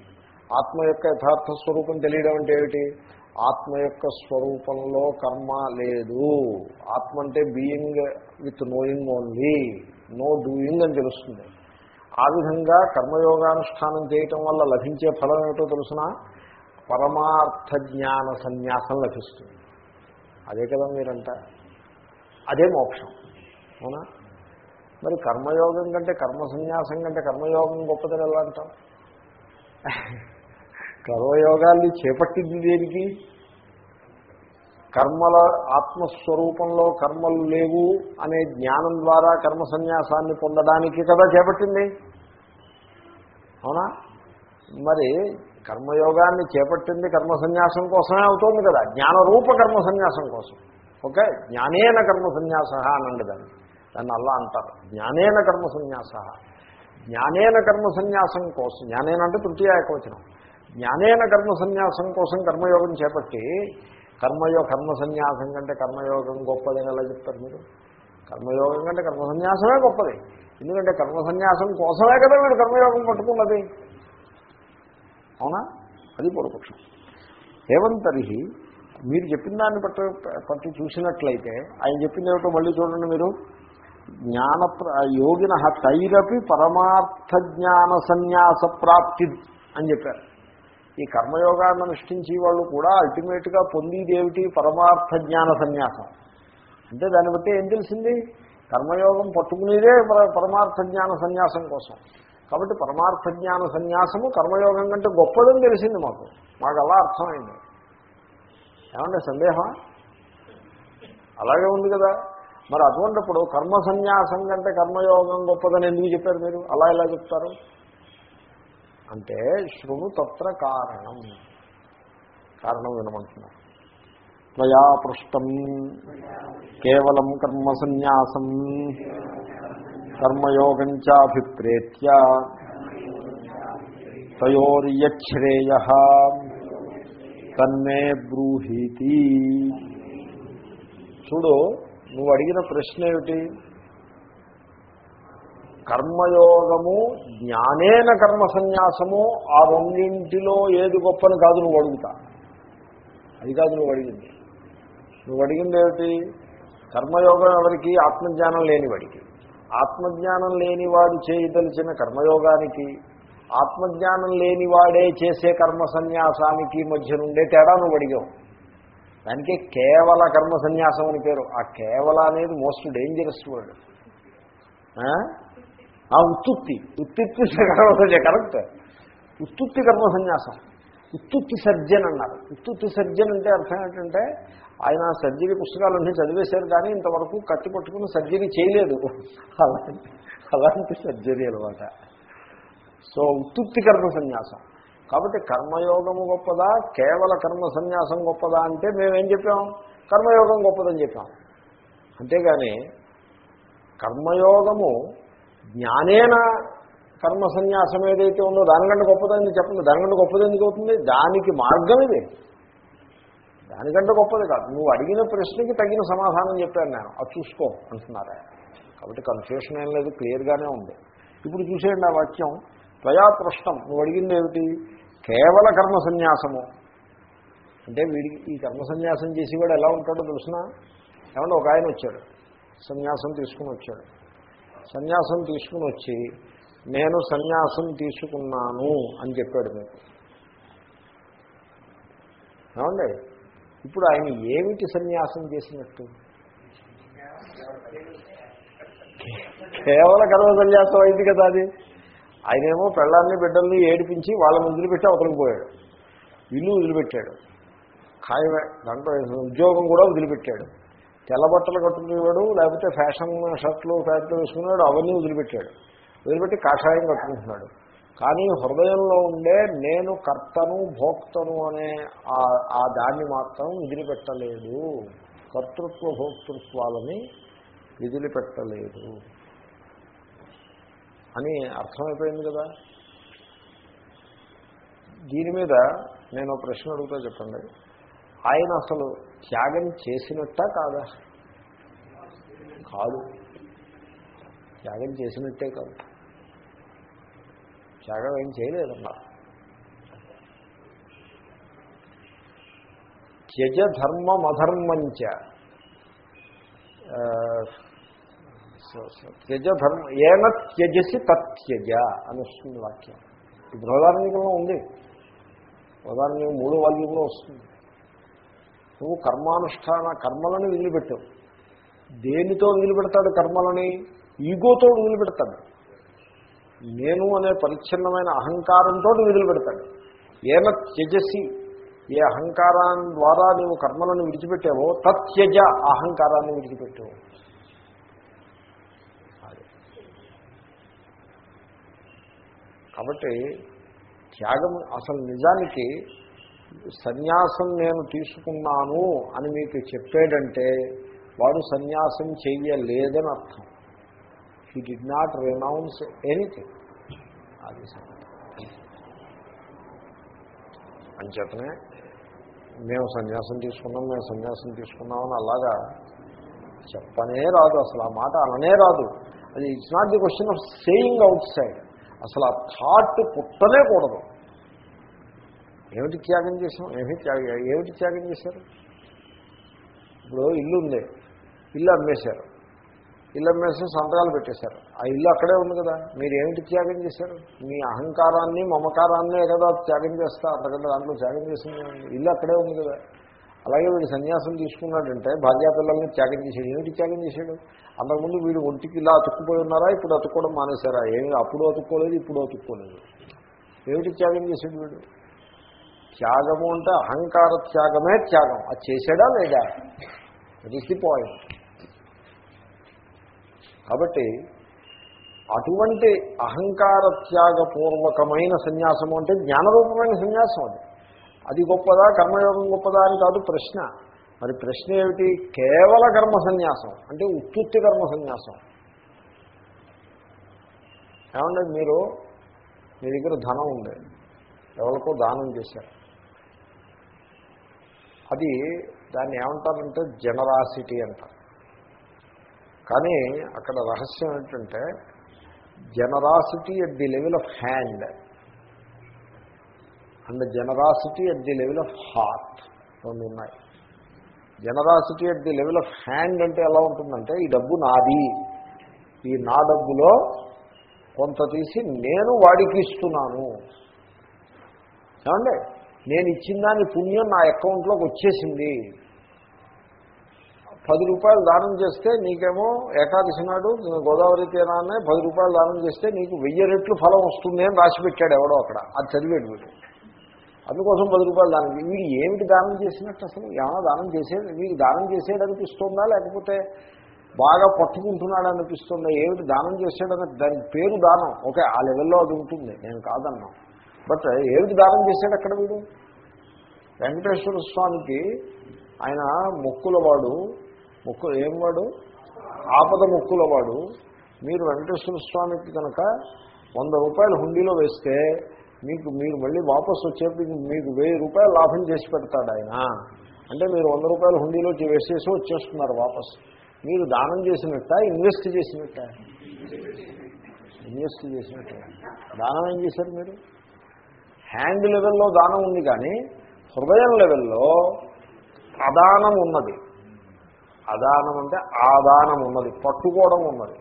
ఆత్మ యొక్క యథార్థ స్వరూపం తెలియడం అంటే ఏమిటి? ఆత్మ యొక్క స్వరూపంలో కర్మ లేదు. ఆత్మ అంటే being with knowing only no doing అని తెలుస్తుంది. ఆ విధంగా కర్మయోగానుష్ఠానం చేయటం వల్ల లభించే ఫలం ఏమిటో తెలుసిన? పరమార్థ జ్ఞాన సన్యాసం లభిస్తుంది. అదే కదా మీరంట. అదే మోక్షం. అవునా? మరి కర్మయోగం కంటే కర్మ సన్యాసం కంటే కర్మయోగం గొప్పదని ఎలా అంటాం? కర్మయోగాల్ని చేపట్టింది దేనికి? కర్మల ఆత్మస్వరూపంలో కర్మలు లేవు అనే జ్ఞానం ద్వారా కర్మ సన్యాసాన్ని పొందడానికి కదా చేపట్టింది? అవునా? మరి కర్మయోగాన్ని చేపట్టింది కర్మ సన్యాసం కోసమే అవుతోంది కదా. జ్ఞానరూప కర్మ సన్యాసం కోసం. ఓకే? జ్ఞానేన కర్మ సన్యాస అనండి దాన్ని. దాన్ని అలా అంటారు. జ్ఞానేన కర్మ సన్యాస. జ్ఞానేన కర్మ సన్యాసం కోసం. జ్ఞానేన అంటే తృతీయ ఏకవచనం. జ్ఞానేన కర్మ సన్యాసం కోసం కర్మయోగం చేపట్టి కర్మయో కర్మ సన్యాసం కంటే కర్మయోగం గొప్పదని ఎలా చెప్తారు మీరు? కర్మయోగం కంటే కర్మ సన్యాసమే గొప్పది. ఎందుకంటే కర్మ సన్యాసం కోసమే కదా వీడు కర్మయోగం పట్టుకున్నది. అవునా? అది పూర్వపక్షం. ఏమంతరిహి మీరు చెప్పిన దాన్ని పట్టు పట్టి చూసినట్లయితే ఆయన చెప్పింది ఏమిటో మళ్ళీ చూడండి మీరు. జ్ఞాన యోగిన తైరపి పరమార్థ జ్ఞాన సన్యాస ప్రాప్తి అని చెప్పారు. ఈ కర్మయోగాన్ని అనుష్ఠించే వాళ్ళు కూడా అల్టిమేట్గా పొందేదేమిటి? పరమార్థ జ్ఞాన సన్యాసం. అంటే దాన్ని బట్టి ఏం తెలిసింది? కర్మయోగం పట్టుకునేదే పరమార్థ జ్ఞాన సన్యాసం కోసం. కాబట్టి పరమార్థ జ్ఞాన సన్యాసము కర్మయోగం కంటే గొప్పదని తెలిసింది మాకు. మాకు అలా అర్థమైంది. ఏమంటే సందేహం అలాగే ఉంది కదా. మరి అటువంటిప్పుడు కర్మ సన్యాసం కంటే కర్మయోగం గొప్పదని ఎందుకు చెప్పారు మీరు? అలా ఎలా చెప్తారు? అంటే శృణు తత్ర కారణం. కారణం వినమంటున్నారు. త్వయా పృష్టం. కేవలం కర్మ సన్యాసం. కర్మయోగం చాభిప్రేత్య. తయోర్యశ్రేయ తన్నే బ్రూహీతి. చూడు నువ్వు అడిగిన ప్రశ్న ఏమిటి కర్మయోగము జ్ఞానేన కర్మ సన్యాసము ఆ రెండింటిలో ఏది గొప్పని కాదు నువ్వు అడుగుతా. అది కాదు నువ్వు అడిగింది. నువ్వు అడిగింది ఏమిటి? కర్మయోగం ఎవరికి? ఆత్మజ్ఞానం లేనివాడికి ఆత్మజ్ఞానం లేనివాడు చేయదలిచిన కర్మయోగానికి ఆత్మజ్ఞానం లేనివాడే చేసే కర్మ సన్యాసానికి మధ్య నుండే తేడా నువ్వు అడిగావు. దానికే కేవల కర్మ సన్యాసం అని పేరు. ఆ కేవల అనేది మోస్ట్ డేంజరస్ వర్డ్. ఆ ఉత్తుత్తి ఉత్తుత్తి కరెక్ట్. ఉత్తుత్తి కర్మ సన్యాసం ఉత్తుత్తి సర్జన్ అన్నారు. ఉత్తుత్తి సర్జన్ అంటే అర్థం ఏంటంటే ఆయన సర్జరీ పుస్తకాలన్నీ చదివేశారు కానీ ఇంతవరకు కట్టి పట్టుకుని సర్జరీ చేయలేదు. అలాంటి అలాంటి సర్జరీ అనమాట సో ఉత్తుత్తి కర్మ సన్యాసం కాబట్టి కర్మయోగము గొప్పదా కేవల కర్మ సన్యాసం గొప్పదా అంటే మేమేం చెప్పాం? కర్మయోగం గొప్పదని చెప్పాం. అంతేగాని కర్మయోగము జ్ఞానేన కర్మ సన్యాసం ఏదైతే ఉందో దానికంటే గొప్పదని చెప్పండి. దానికంటే గొప్పది ఎందుకు అవుతుంది? దానికి మార్గం ఇది. దానికంటే గొప్పది కాదు. నువ్వు అడిగిన ప్రశ్నకి తగిన సమాధానం చెప్పాను నేను. అది చూసుకో అంటున్నారా కాబట్టి కన్ఫ్యూషన్ ఏం లేదు క్లియర్గానే ఉంది. ఇప్పుడు చూసేయండి ఆ వాక్యం. త్వయా పృష్టం నువ్వు అడిగింది ఏమిటి? కేవల కర్మ సన్యాసము అంటే వీడికి ఈ కర్మ సన్యాసం చేసేవాడు ఎలా ఉంటాడో తెలిసిన? ఏమంటే ఒక ఆయన వచ్చాడు. సన్యాసం తీసుకుని వచ్చాడు. సన్యాసం తీసుకుని వచ్చి నేను సన్యాసం తీసుకున్నాను అని చెప్పాడు మీకు. ఏమండి? ఇప్పుడు ఆయన ఏమిటి సన్యాసం చేసినట్టు? కేవల కర్మ సన్యాసం అయింది కదా అది. ఆయనేమో పెళ్ళాన్ని బిడ్డల్ని ఏడిపించి వాళ్ళని వదిలిపెట్టి అవతలకు పోయాడు. ఇల్లు వదిలిపెట్టాడు. ఖాయమే దాంట్లో ఉద్యోగం కూడా వదిలిపెట్టాడు. తెల్ల బట్టలు కట్టుకునేవాడు లేకపోతే ఫ్యాషన్ షర్ట్లు ప్యాంట్లు వేసుకున్నాడు అవన్నీ వదిలిపెట్టాడు. వదిలిపెట్టి కాషాయం కట్టుకుంటున్నాడు. కానీ హృదయంలో ఉండే నేను కర్తను భోక్తను అనే ఆ దాన్ని మాత్రం వదిలిపెట్టలేదు. కర్తృత్వ భోక్తృత్వాలని వదిలిపెట్టలేదు. అని అర్థమైపోయింది కదా? దీని మీద నేను ప్రశ్న అడుగుతా చెప్పండి. ఆయన అసలు త్యాగం చేసినట్ట కాదా? కాదు. త్యాగం చేసినట్టే కాదు. త్యాగం ఏం చేయలేదన్నా త్యజ ధర్మం అధర్మంచ త్యజ ధర్మ ఏన త్యజసి తత్యజ అని వస్తుంది వాక్యం. ఈ బృహదారణ్యంలో ఉంది. ఉదాహరణ మూడు వాల్యూలో వస్తుంది. నువ్వు కర్మానుష్ఠాన కర్మలను వదిలిపెట్టావు దేనితో వదిలిపెడతాడు కర్మలని? ఈగోతో వదిలిపెడతాడు. నేను అనే పరిచ్ఛిన్నమైన అహంకారంతో వదిలిపెడతాడు. ఏన త్యజసి? ఏ అహంకారం ద్వారా నువ్వు కర్మలను విడిచిపెట్టావో తత్యజ అహంకారాన్ని విడిచిపెట్టావు కాబట్టి త్యాగం అసలు నిజానికి సన్యాసం నేను తీసుకున్నాను అని మీకు చెప్పాడంటే వాడు సన్యాసం చెయ్యలేదని అర్థం. He did not renounce anything అది అంచేతనే మేము సన్యాసం తీసుకున్నాం మేము సన్యాసం తీసుకున్నామని అలాగా చెప్పనే రాదు అసలు. ఆ మాట అననే రాదు. అది it's not the question of saying outside అసలు ఆ థాట్ పుట్టనే కూడదు. ఏమిటి త్యాగం చేసాం ఏమిటి త్యాగం ఏమిటి త్యాగం చేశారు? ఇప్పుడు ఇల్లు ఉంది. ఇల్లు అమ్మేశారు. ఇల్లు అమ్మేసి సంతకాలు పెట్టేశారు. ఆ ఇల్లు అక్కడే ఉంది కదా. మీరు ఏమిటి త్యాగం చేశారు? మీ అహంకారాన్ని మమకారాన్నే కదా త్యాగం చేస్తా అంతకంటే దాంట్లో త్యాగం చేసింది ఇల్లు అక్కడే ఉంది కదా. అలాగే వీడు సన్యాసం తీసుకున్నాడంటే భార్యాపిల్లల్ని త్యాగం చేశాడు. ఏమిటి త్యాగం చేశాడు? అంతకుముందు వీడు ఒంటికి ఇలా అతుక్కుపోయి ఉన్నారా? ఇప్పుడు అతుక్కోవడం మానేశారా? ఏమి? అప్పుడు అతుక్కోలేదు ఇప్పుడు అతుక్కోలేదు. ఏమిటి త్యాగం చేశాడు వీడు? త్యాగము అంటే అహంకార త్యాగమే త్యాగం. అది చేశాడా లేదా? అది ది పాయింట్ కాబట్టి అటువంటి అహంకార త్యాగపూర్వకమైన సన్యాసము అంటే జ్ఞానరూపమైన సన్యాసం అది. అది గొప్పదా? కర్మయోగం గొప్పదా అని కాదు ప్రశ్న. మరి ప్రశ్న ఏమిటి? కేవల కర్మ సన్యాసం. అంటే ఉత్పత్తి కర్మ సన్యాసం. ఏమంటే మీరు? మీ దగ్గర ధనం ఉంది. ఎవరికో దానం చేశారు. అది దాన్ని ఏమంటారంటే జనరాసిటీ అంటారు కానీ అక్కడ రహస్యం ఏంటంటే generosity at the level of hand and generosity at the level of heart రెండు ఉన్నాయి. Generosity at the level of hand అంటే ఎలా ఉంటుందంటే ఈ డబ్బు నాది. ఈ నా డబ్బులో కొంత తీసి నేను వాడికి ఇస్తున్నాను. ఏమండి? నేను ఇచ్చిన దాని పుణ్యం నా అకౌంట్లోకి వచ్చేసింది. పది రూపాయలు దానం చేస్తే నీకేమో ఏకాదశి నాడు గోదావరి తీరాన్నే పది రూపాయలు దానం చేస్తే నీకు వెయ్యి రెట్లు ఫలం వస్తుంది అని రాసి పెట్టాడు ఎవడో అక్కడ. అది చదివాడు వీడు. అందుకోసం పది రూపాయలు దానం వీడు ఏమిటి దానం చేసినట్టు అసలు? ఏమైనా దానం చేసేది? వీడు దానం చేసేది అనిపిస్తుందా లేకపోతే బాగా పట్టుకుంటున్నాడు అనిపిస్తుందా? ఏమిటి దానం చేసాడని దానికి పేరు దానం. ఓకే ఆ లెవెల్లో అది ఉంటుంది. నేను కాదన్నా బట్ ఏమిటి దానం చేశాడు అక్కడ వీడు? వెంకటేశ్వర స్వామికి ఆయన మొక్కులవాడు మొక్కు ఏం వాడు ఆపద మొక్కులవాడు. మీరు వెంకటేశ్వర స్వామికి కనుక వంద రూపాయలు హుండీలో వేస్తే మీకు మీరు మళ్ళీ వాపసు వచ్చేప్పటికి మీకు వెయ్యి రూపాయలు లాభం చేసి పెడతాడు ఆయన. అంటే మీరు వంద రూపాయలు హుండీలో వేసేసి వచ్చేస్తున్నారు వాపస్. మీరు దానం చేసినట్ట ఇన్వెస్ట్ చేసినట్ట? ఇన్వెస్ట్ చేసినట్ట. దానం ఏం చేశారు మీరు? హ్యాండ్ లెవెల్లో దానం ఉంది కానీ హృదయం లెవెల్లో అదానం ఉన్నది. అదానం అంటే ఆదానం ఉన్నది పట్టుకోవడం ఉన్నది.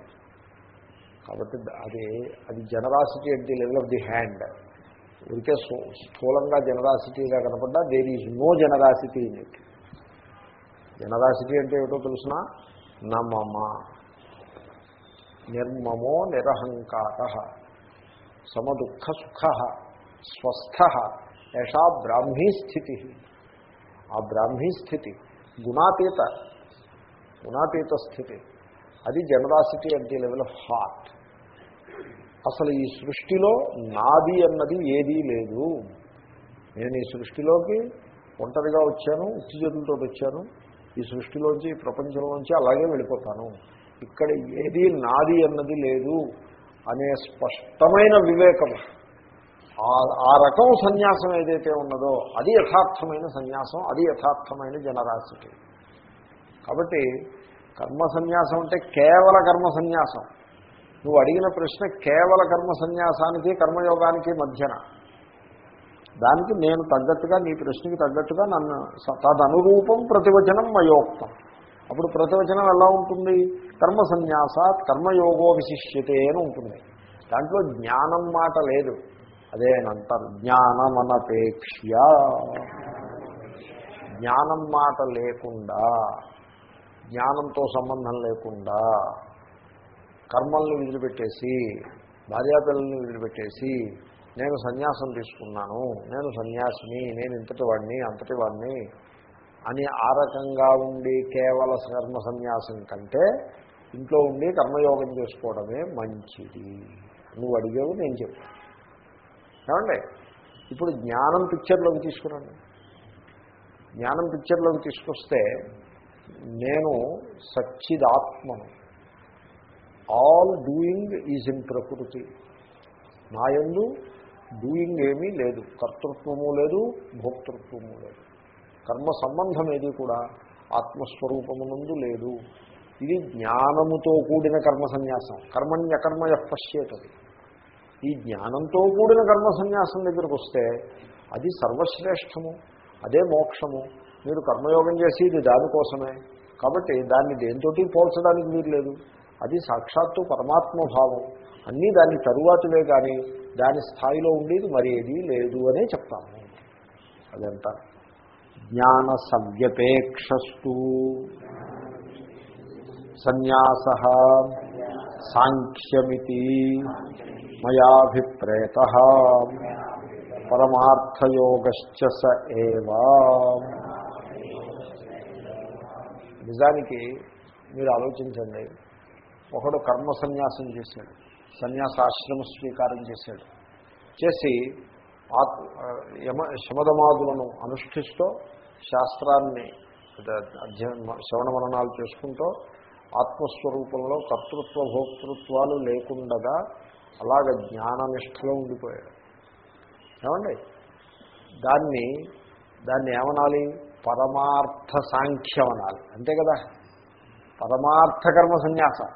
కాబట్టి అది అది generosity at the level of the hand ఇంకే స్థూ- స్థూలంగా జనరాసిటీగా కనపడ్డా there is no generosity in it generosity అంటే ఏమిటో తెలుసిన? నమమ. నిర్మమో నిరహంకార. సమదుఃఖ సుఖ. స్వస్థ ఏషా బ్రాహ్మీ స్థితి. ఆ బ్రాహ్మీ స్థితి గుణాతీత గుణాతీత స్థితి. అది generosity at the level of heart అసలు ఈ సృష్టిలో నాది అన్నది ఏదీ లేదు. నేను ఈ సృష్టిలోకి ఒంటరిగా వచ్చాను ఉచ్చి చేతులతో వచ్చాను. ఈ సృష్టిలోంచి ఈ ప్రపంచంలోంచి అలాగే వెళ్ళిపోతాను. ఇక్కడ ఏది నాది అన్నది లేదు అనే స్పష్టమైన వివేకము. ఆ- ఆ రకం సన్యాసం ఏదైతే ఉన్నదో అది యథార్థమైన సన్యాసం అది యథార్థమైన జనరాశికి. కాబట్టి కర్మ సన్యాసం అంటే కేవల కర్మ సన్యాసం. నువ్వు అడిగిన ప్రశ్న కేవల కర్మ సన్యాసానికి కర్మయోగానికి మధ్యన. దానికి నేను తగ్గట్టుగా నీ ప్రశ్నకి తగ్గట్టుగా నన్ను తదనురూపం ప్రతివచనం మయోక్తం అప్పుడు ప్రతివచనం ఎలా ఉంటుంది? కర్మ సన్యాసాత్ కర్మయోగో విశిష్యతే అని ఉంటుంది. దాంట్లో జ్ఞానం మాట లేదు. అదే అంటారు జ్ఞానమనపేక్ష జ్ఞానం మాట లేకుండా జ్ఞానంతో సంబంధం లేకుండా కర్మల్ని వదిలిపెట్టేసి భార్యాపిల్లల్ని వదిలిపెట్టేసి నేను సన్యాసం తీసుకున్నాను నేను సన్యాసిని నేను ఇంతటి వాడిని అంతటి వాడిని అని ఆ రకంగా ఉండి కేవల కర్మ సన్యాసం కంటే ఇంట్లో ఉండి కర్మయోగం చేసుకోవడమే మంచిది. నువ్వు అడిగేవు నేను చెప్పాను. ఏమండి? ఇప్పుడు జ్ఞానం పిక్చర్లోకి తీసుకురండి. జ్ఞానం పిక్చర్లోకి తీసుకొస్తే నేను సచ్చిదాత్మను. ఆల్ డూయింగ్ ఈజ్ ఇన్ ప్రకృతి నాయందు డూయింగ్ ఏమీ లేదు. కర్తృత్వము లేదు భోక్తృత్వము లేదు. కర్మ సంబంధం ఏది కూడా ఆత్మస్వరూపమునందు లేదు. ఇది జ్ఞానముతో కూడిన కర్మ సన్యాసం. కర్మణ్యకర్మయ పశ్చేతది ఈ జ్ఞానంతో కూడిన కర్మ సన్యాసం దగ్గరకు వస్తే అది సర్వశ్రేష్టము అదే మోక్షము. మీరు కర్మయోగం చేసేది దానికోసమే. కాబట్టి దాన్ని దేనితోటి పోల్చడానికి మీరు లేదు అది సాక్షాత్తు పరమాత్మ భావం అన్నీ దాని తరువాతలే కానీ దాని స్థాయిలో ఉండేది మరి ఏదీ లేదు అనే చెప్తాము. అదంతా. జ్ఞాన సవ్యపేక్షస్తు. సన్యాస సాంఖ్యమితి మయాభిప్రేత పరమార్థయోగశ్చ స ఏవా. నిజానికి మీరు ఆలోచించండి ఒకడు కర్మ సన్యాసం చేశాడు సన్యాసాశ్రమ స్వీకారం చేశాడు చేసి ఆత్ యమ శమదమాదులను అనుష్ఠిస్తూ శాస్త్రాన్ని అధ్యయనం శ్రవణ మరణాలు చేసుకుంటూ ఆత్మస్వరూపంలో కర్తృత్వ భోక్తృత్వాలు లేకుండగా అలాగ జ్ఞాననిష్టలో ఉండిపోయాడు. ఏమండి? దాన్ని దాన్ని ఏమనాలి? పరమార్థ సాంఖ్యం అనాలి. అంతే కదా? పరమార్థ కర్మ సన్యాసం.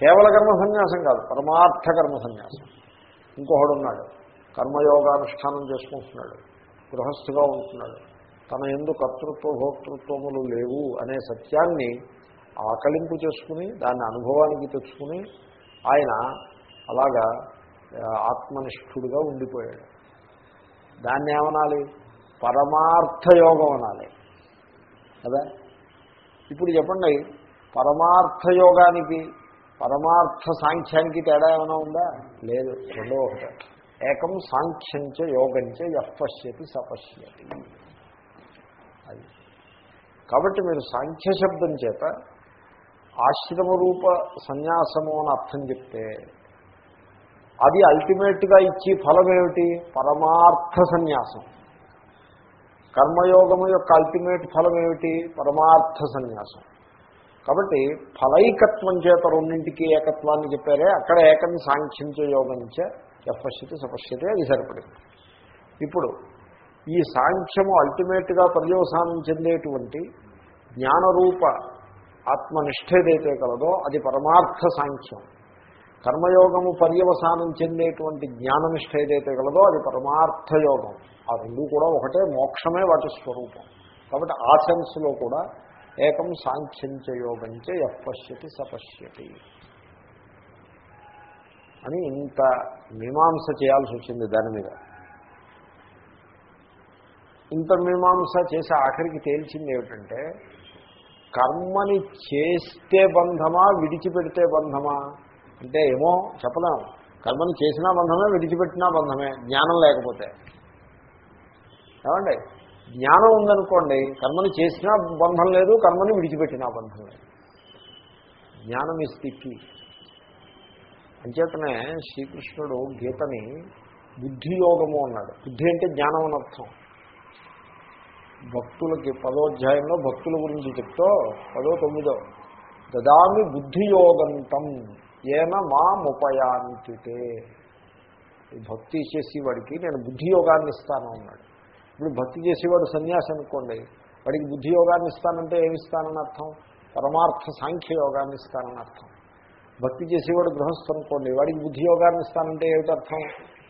కేవల కర్మ సన్యాసం కాదు పరమార్థ కర్మ సన్యాసం. ఇంకొకడు ఉన్నాడు కర్మయోగానుష్ఠానం చేసుకుంటున్నాడు గృహస్థుగా ఉంటున్నాడు. తన ఎందు కర్తృత్వ భోక్తృత్వములు లేవు అనే సత్యాన్ని ఆకలింపు చేసుకుని దాన్ని అనుభవానికి తెచ్చుకుని ఆయన అలాగా ఆ, ఆత్మనిష్ఠుడిగా ఉండిపోయాడు. దాన్ని ఏమనాలి? పరమార్థయోగం అనాలి. కదా? ఇప్పుడు చెప్పండి పరమార్థ యోగానికి పరమార్థ సాంఖ్యానికి తేడా ఏమైనా ఉందా? లేదు రెండో ఒకటే. ఏకం సాంఖ్యంచ యోగంచ యపశ్యతి సపశ్యతి. అది. కాబట్టి మీరు సాంఖ్య శబ్దం చేత ఆశ్రమ రూప సన్యాసము అని అర్థం చెప్తే అది అల్టిమేట్గా ఇచ్చి ఫలం ఏమిటి? పరమార్థ సన్యాసం. కర్మయోగము యొక్క అల్టిమేట్ ఫలం ఏమిటి? పరమార్థ సన్యాసం. కాబట్టి ఫలైకత్వం చేత రెండింటికి ఏకత్వాన్ని చెప్పారే అక్కడ ఏకం సాంఖ్యంచ యోగంచ ఎఫశ్యతి సపశ్యతి అది సరిపడింది. ఇప్పుడు ఈ సాంఖ్యము అల్టిమేట్గా పర్యవసానం చెందేటువంటి జ్ఞానరూప ఆత్మనిష్ట ఏదైతే కలదో అది పరమార్థ సాంఖ్యం. కర్మయోగము పర్యవసానం చెందేటువంటి జ్ఞాననిష్ట ఏదైతే కలదో అది పరమార్థ యోగం. ఆ రెండు కూడా ఒకటే మోక్షమే వాటి స్వరూపం. కాబట్టి ఆ సెన్స్లో కూడా ఏకం సాంఖ్యంచ యోగంచే ఎపశ్యతి సపశ్యతి అని ఇంత మీమాంస చేయాల్సి వచ్చింది దాని మీద. ఇంత మీమాంస చేసి ఆఖరికి తేల్చింది ఏమిటంటే కర్మని చేస్తే బంధమా విడిచిపెడితే బంధమా? అంటే ఏమో చెప్పలేము కర్మని చేసినా బంధమే విడిచిపెట్టినా బంధమే. జ్ఞానం లేకపోతే. ఏమండి? జ్ఞానం ఉందనుకోండి కర్మని చేసినా బంధం లేదు కర్మని విడిచిపెట్టినా బంధం లేదు. జ్ఞానం ఈ స్థితి అంచేతనే శ్రీకృష్ణుడు గీతని బుద్ధియోగము అన్నాడు. బుద్ధి అంటే జ్ఞానం అనర్థం అర్థం భక్తులకి పదోధ్యాయంలో భక్తుల గురించి చెప్తో పదో తొమ్మిదో. దదామి బుద్ధియోగంతం ఏన మా ముపయాంతితే ఈ భక్తి చేసేవాడికి నేను బుద్ధియోగాన్ని ఇస్తాను అన్నాడు. ఇప్పుడు భక్తి చేసేవాడు సన్యాసి అనుకోండి వాడికి బుద్ధియోగాన్ని ఇస్తానంటే ఏమి ఇస్తానని అర్థం? పరమార్థ సాంఖ్య యోగాన్ని ఇస్తానని అర్థం. భక్తి చేసేవాడు గృహస్థు అనుకోండి వాడికి బుద్ధియోగాన్ని ఇస్తానంటే ఏమిటి అర్థం?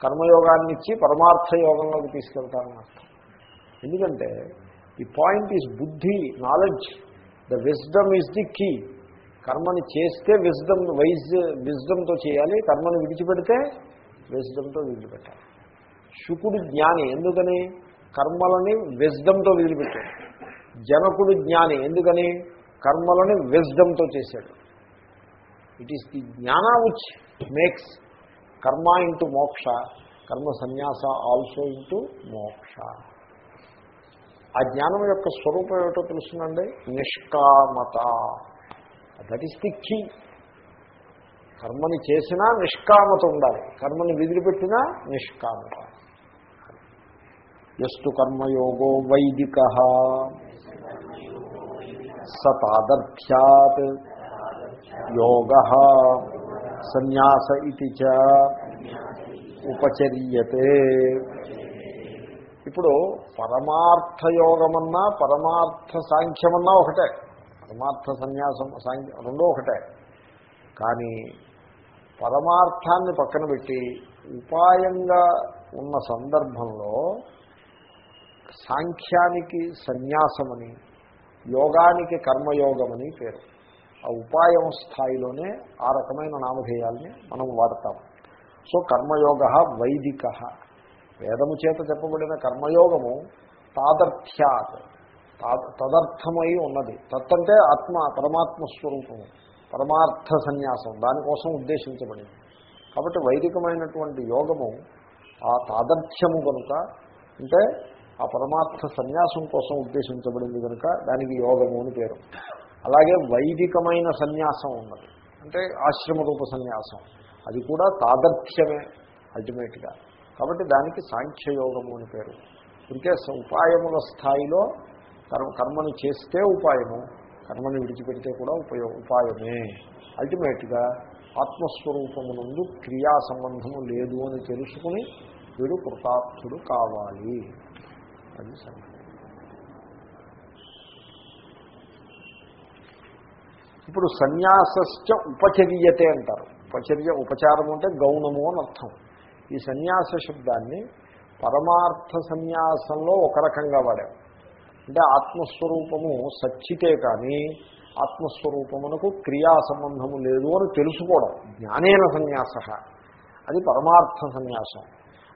కర్మయోగాన్ని ఇచ్చి పరమార్థ యోగంలోకి తీసుకెళ్తానని అర్థం. ఎందుకంటే ది పాయింట్ ఈజ్ బుద్ధి knowledge the wisdom is the key కర్మని చేస్తే విజ్డమ్ వైజ్ విజ్డమ్తో చేయాలి. కర్మని విడిచిపెడితే విజ్డమ్తో విడిచిపెట్టాలి. శుకుడు జ్ఞాని ఎందుకని? కర్మలని విజ్డమ్తో వదిలిపెట్టాడు జనకుడు జ్ఞాని ఎందుకని? కర్మలని విజ్డమ్తో చేశాడు. It is the jnana which makes karma into moksha కర్మ సన్యాస ఆల్సో ఇంటూ మోక్ష ఆ జ్ఞానం యొక్క స్వరూపం ఏమిటో తెలుసునండి? నిష్కామత. దట్ ఈస్ ది కీ కర్మని చేసినా నిష్కామత ఉండాలి. కర్మని విదిలిపెట్టినా నిష్కామత. ఎస్టు కర్మయోగో వైదిక. సతాదర్థ్యాత్. యోగ. సన్యాస ఇది చ. ఉపచర్యతే. ఇప్పుడు పరమార్థ యోగమన్నా పరమార్థ సాంఖ్యమన్నా ఒకటే. పరమార్థ సన్యాసం సాంఖ్యం రెండో ఒకటే. కానీ పరమార్థాన్ని పక్కన పెట్టి ఉపాయంగా ఉన్న సందర్భంలో సాంఖ్యానికి సన్యాసమని యోగానికి కర్మయోగమని పేరు. ఆ ఉపాయం స్థాయిలోనే ఆ రకమైన నామధేయాల్ని మనం వాడతాం. సో కర్మయోగ వైదిక వేదము చేత చెప్పబడిన కర్మయోగము తాదర్థ్యాత్. తా- తదర్థమై ఉన్నది. తత్తంటే ఆత్మ పరమాత్మ స్వరూపము పరమార్థ సన్యాసం. దానికోసం ఉద్దేశించబడింది. కాబట్టి వైదికమైనటువంటి యోగము ఆ తాదర్థ్యము కనుక అంటే ఆ పరమార్థ సన్యాసం కోసం ఉద్దేశించబడింది కనుక దానికి యోగము అని పేరు. అలాగే వైదికమైన సన్యాసం ఉన్నది. అంటే ఆశ్రమ రూప సన్యాసం. అది కూడా తాదర్థ్యమే అల్టిమేట్గా కాబట్టి దానికి సాంఖ్యయోగము అని పేరు. ఇంకే ఉపాయముల స్థాయిలో కర్మ కర్మను చేస్తే ఉపాయము కర్మని విడిచిపెడితే కూడా ఉపయో ఉపాయమే. అల్టిమేట్గా ఆత్మస్వరూపము నుండి క్రియా సంబంధము లేదు అని తెలుసుకుని వీడు కృతార్థుడు కావాలి. అది సంగతి. ఇప్పుడు సన్యాసస్య ఉపచర్యతే అంటారు. ఉపచర్య ఉపచారము అంటే గౌణము అని అర్థం. ఈ సన్యాస శబ్దాన్ని పరమార్థ సన్యాసంలో ఒక రకంగా వాడాం. అంటే ఆత్మస్వరూపము సచ్చితే కానీ ఆత్మస్వరూపమునకు క్రియా సంబంధము లేదు అని తెలుసుకోవడం. జ్ఞానేన సన్యాస. అది పరమార్థ సన్యాసం.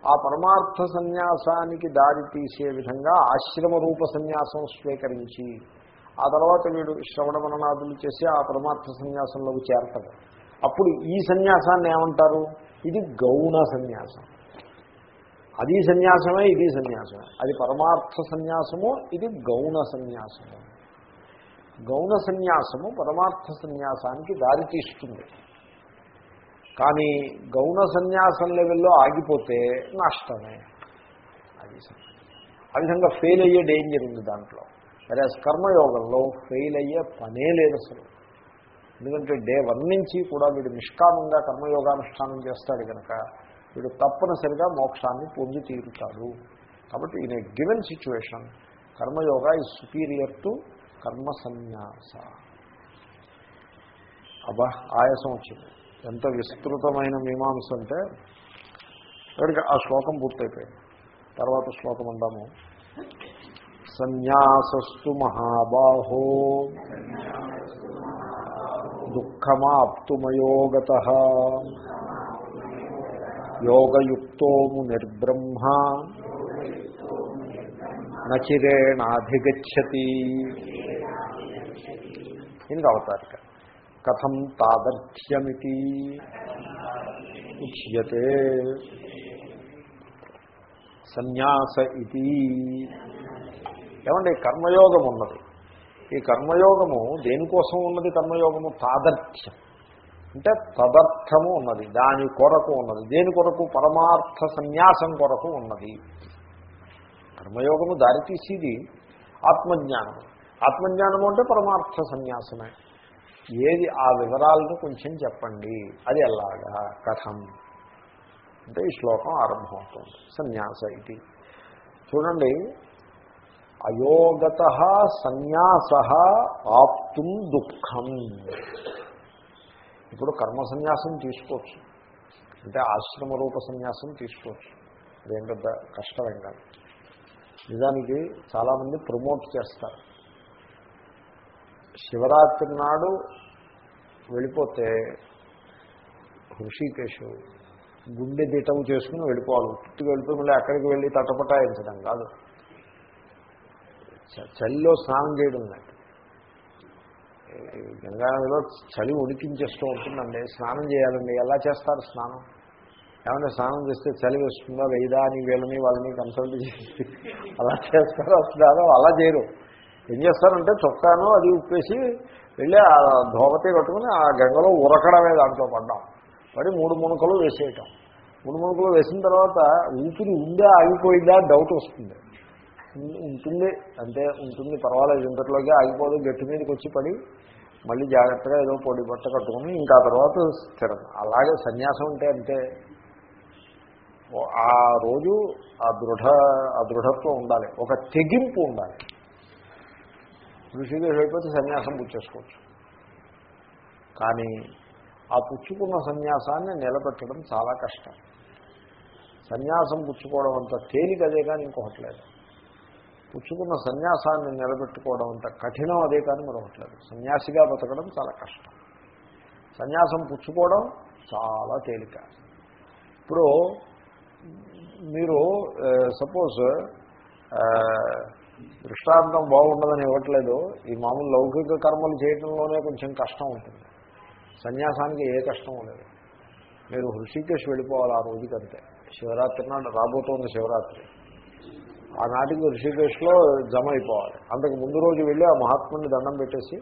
ఆ పరమార్థ సన్యాసానికి దారి తీసే విధంగా ఆశ్రమ రూప సన్యాసం స్వీకరించి ఆ తర్వాత వీడు శ్రవణ మననాదులు చేసి ఆ పరమార్థ సన్యాసంలోకి చేరతాడు. అప్పుడు ఈ సన్యాసాన్ని ఏమంటారు? ఇది గౌణ సన్యాసం. అది సన్యాసమే ఇది సన్యాసమే. అది పరమార్థ సన్యాసము ఇది గౌణ సన్యాసము. గౌణ సన్యాసము పరమార్థ సన్యాసానికి దారి తీస్తుంది కానీ గౌణ సన్యాసం లెవెల్లో ఆగిపోతే నష్టమే. అది ఆ విధంగా ఫెయిల్ అయ్యే డేంజర్ ఉంది దాంట్లో. సరే కర్మయోగంలో ఫెయిల్ అయ్యే పనే లేదు అసలు. ఎందుకంటే డే వన్ నుంచి కూడా వీడు నిష్కామంగా కర్మయోగానుష్ఠానం చేస్తాడు కనుక వీడు తప్పనిసరిగా మోక్షాన్ని పొంది తీరుతాడు కాబట్టి in a given situation karmayoga is superior to karma sanyasa అబ్బా ఆయాసం వచ్చింది. ఎంత విస్తృతమైన మీమాంస అంటే ఇక్కడికి ఆ శ్లోకం పూర్తయిపోయింది. తర్వాత శ్లోకం అందాము. సన్యాసస్తు మహాబాహో. దుఃఖమాప్తుమయోగత. యోగయుక్తోము మునిర్బ్రహ్మ నచిరేణాధిగచ్చతి దీనికి అవతారిక. కథం తాదర్థ్యమితి ఉచ్యతే. సన్యాస ఇది ఏమండి కర్మయోగం ఉన్నది ఈ కర్మయోగము దేనికోసం ఉన్నది కర్మయోగము? తాదర్థ్యం అంటే తదర్థము ఉన్నది దాని కొరకు ఉన్నది. దేని కొరకు? పరమార్థ సన్యాసం కొరకు ఉన్నది. కర్మయోగము దారితీసేది ఆత్మజ్ఞానం. ఆత్మజ్ఞానము అంటే పరమార్థ సన్యాసమే. ఏది? ఆ వివరాలను కొంచెం చెప్పండి. అది ఎలాగా? కథం. అంటే ఈ శ్లోకం ఆరంభమవుతుంది. సన్యాస ఇది. చూడండి అయోగత సన్యాస ఆప్తుం దుఃఖం. ఇప్పుడు కర్మ సన్యాసం తీసుకోవచ్చు. అంటే ఆశ్రమ రూప సన్యాసం తీసుకోవచ్చు. అదేం పెద్ద కష్టమేం కాదు. నిజానికి చాలామంది ప్రమోట్ చేస్తారు. శివరాత్రి నాడు వెళ్ళిపోతే హృషికేశు గుండె దిటవు చేసుకుని వెళ్ళిపోవాలి. పుట్టుకు వెళ్ళిపోయి మళ్ళీ అక్కడికి వెళ్ళి తటపటాయించడం కాదు. చలిలో స్నానం చేయడం లేదు. గంగానదిలో చలి ఉడికించేస్తూ ఉంటుందండి. స్నానం చేయాలండి. ఎలా చేస్తారు స్నానం? ఏమంటే స్నానం చేస్తే చలి వస్తుందా? లేదా అని వీళ్ళని వాళ్ళని కన్సల్ట్ చేసి అలా చేస్తారో వస్తున్నారో అలా చేయరు. ఏం చేస్తారంటే చొక్కాను అది ఉప్పేసి వెళ్ళి ఆ ధోవతి కట్టుకుని ఆ గంగలో ఉరకడమే దాంట్లో పడ్డాం. పడి మూడు మునకలు వేసేయటం. మూడు మునకలు వేసిన తర్వాత ఊపిరి ఉందా ఆగిపోయిందా? డౌట్ వస్తుంది. ఉంటుంది. అంటే ఉంటుంది పర్వాలేదు. ఇంతలోకి ఆగిపోదు. గట్టి మీదకి వచ్చి పడి మళ్ళీ జాగ్రత్తగా ఏదో పొడి బట్ట కట్టుకుని ఇంకా తర్వాత స్థిరం. అలాగే సన్యాసం అంటే అంతే. ఆ రోజు ఆ దృఢ ఆ దృఢత్వం ఉండాలి. ఒక తెగింపు ఉండాలి. ఋషికేశ్ అయిపోతే సన్యాసం పుచ్చేసుకోవచ్చు. కానీ ఆ పుచ్చుకున్న సన్యాసాన్ని నిలబెట్టడం చాలా కష్టం. సన్యాసం పుచ్చుకోవడం అంత తేలిక అదే కానీ ఇంకొకటి లేదు. పుచ్చుకున్న సన్యాసాన్ని నిలబెట్టుకోవడం అంత కఠినం అదే కానీ మరొకట్లేదు. సన్యాసిగా బతకడం చాలా కష్టం. సన్యాసం పుచ్చుకోవడం చాలా తేలిక. ఇప్పుడు మీరు సపోజ్ దృష్టాంతం బాగుండదని ఇవ్వట్లేదు. ఈ మామూలు లౌకిక కర్మలు చేయడంలోనే కొంచెం కష్టం ఉంటుంది. సన్యాసానికి ఏ కష్టం లేదు మీరు హృషికేష్ వెళ్ళిపోవాలి ఆ రోజుకంతే. శివరాత్రి నాడు రాబోతోంది శివరాత్రి. ఆనాటికి ఋషికేశ్లో జమ అయిపోవాలి అంతకు ముందు రోజు వెళ్ళి ఆ మహాత్ముని దండం పెట్టేసి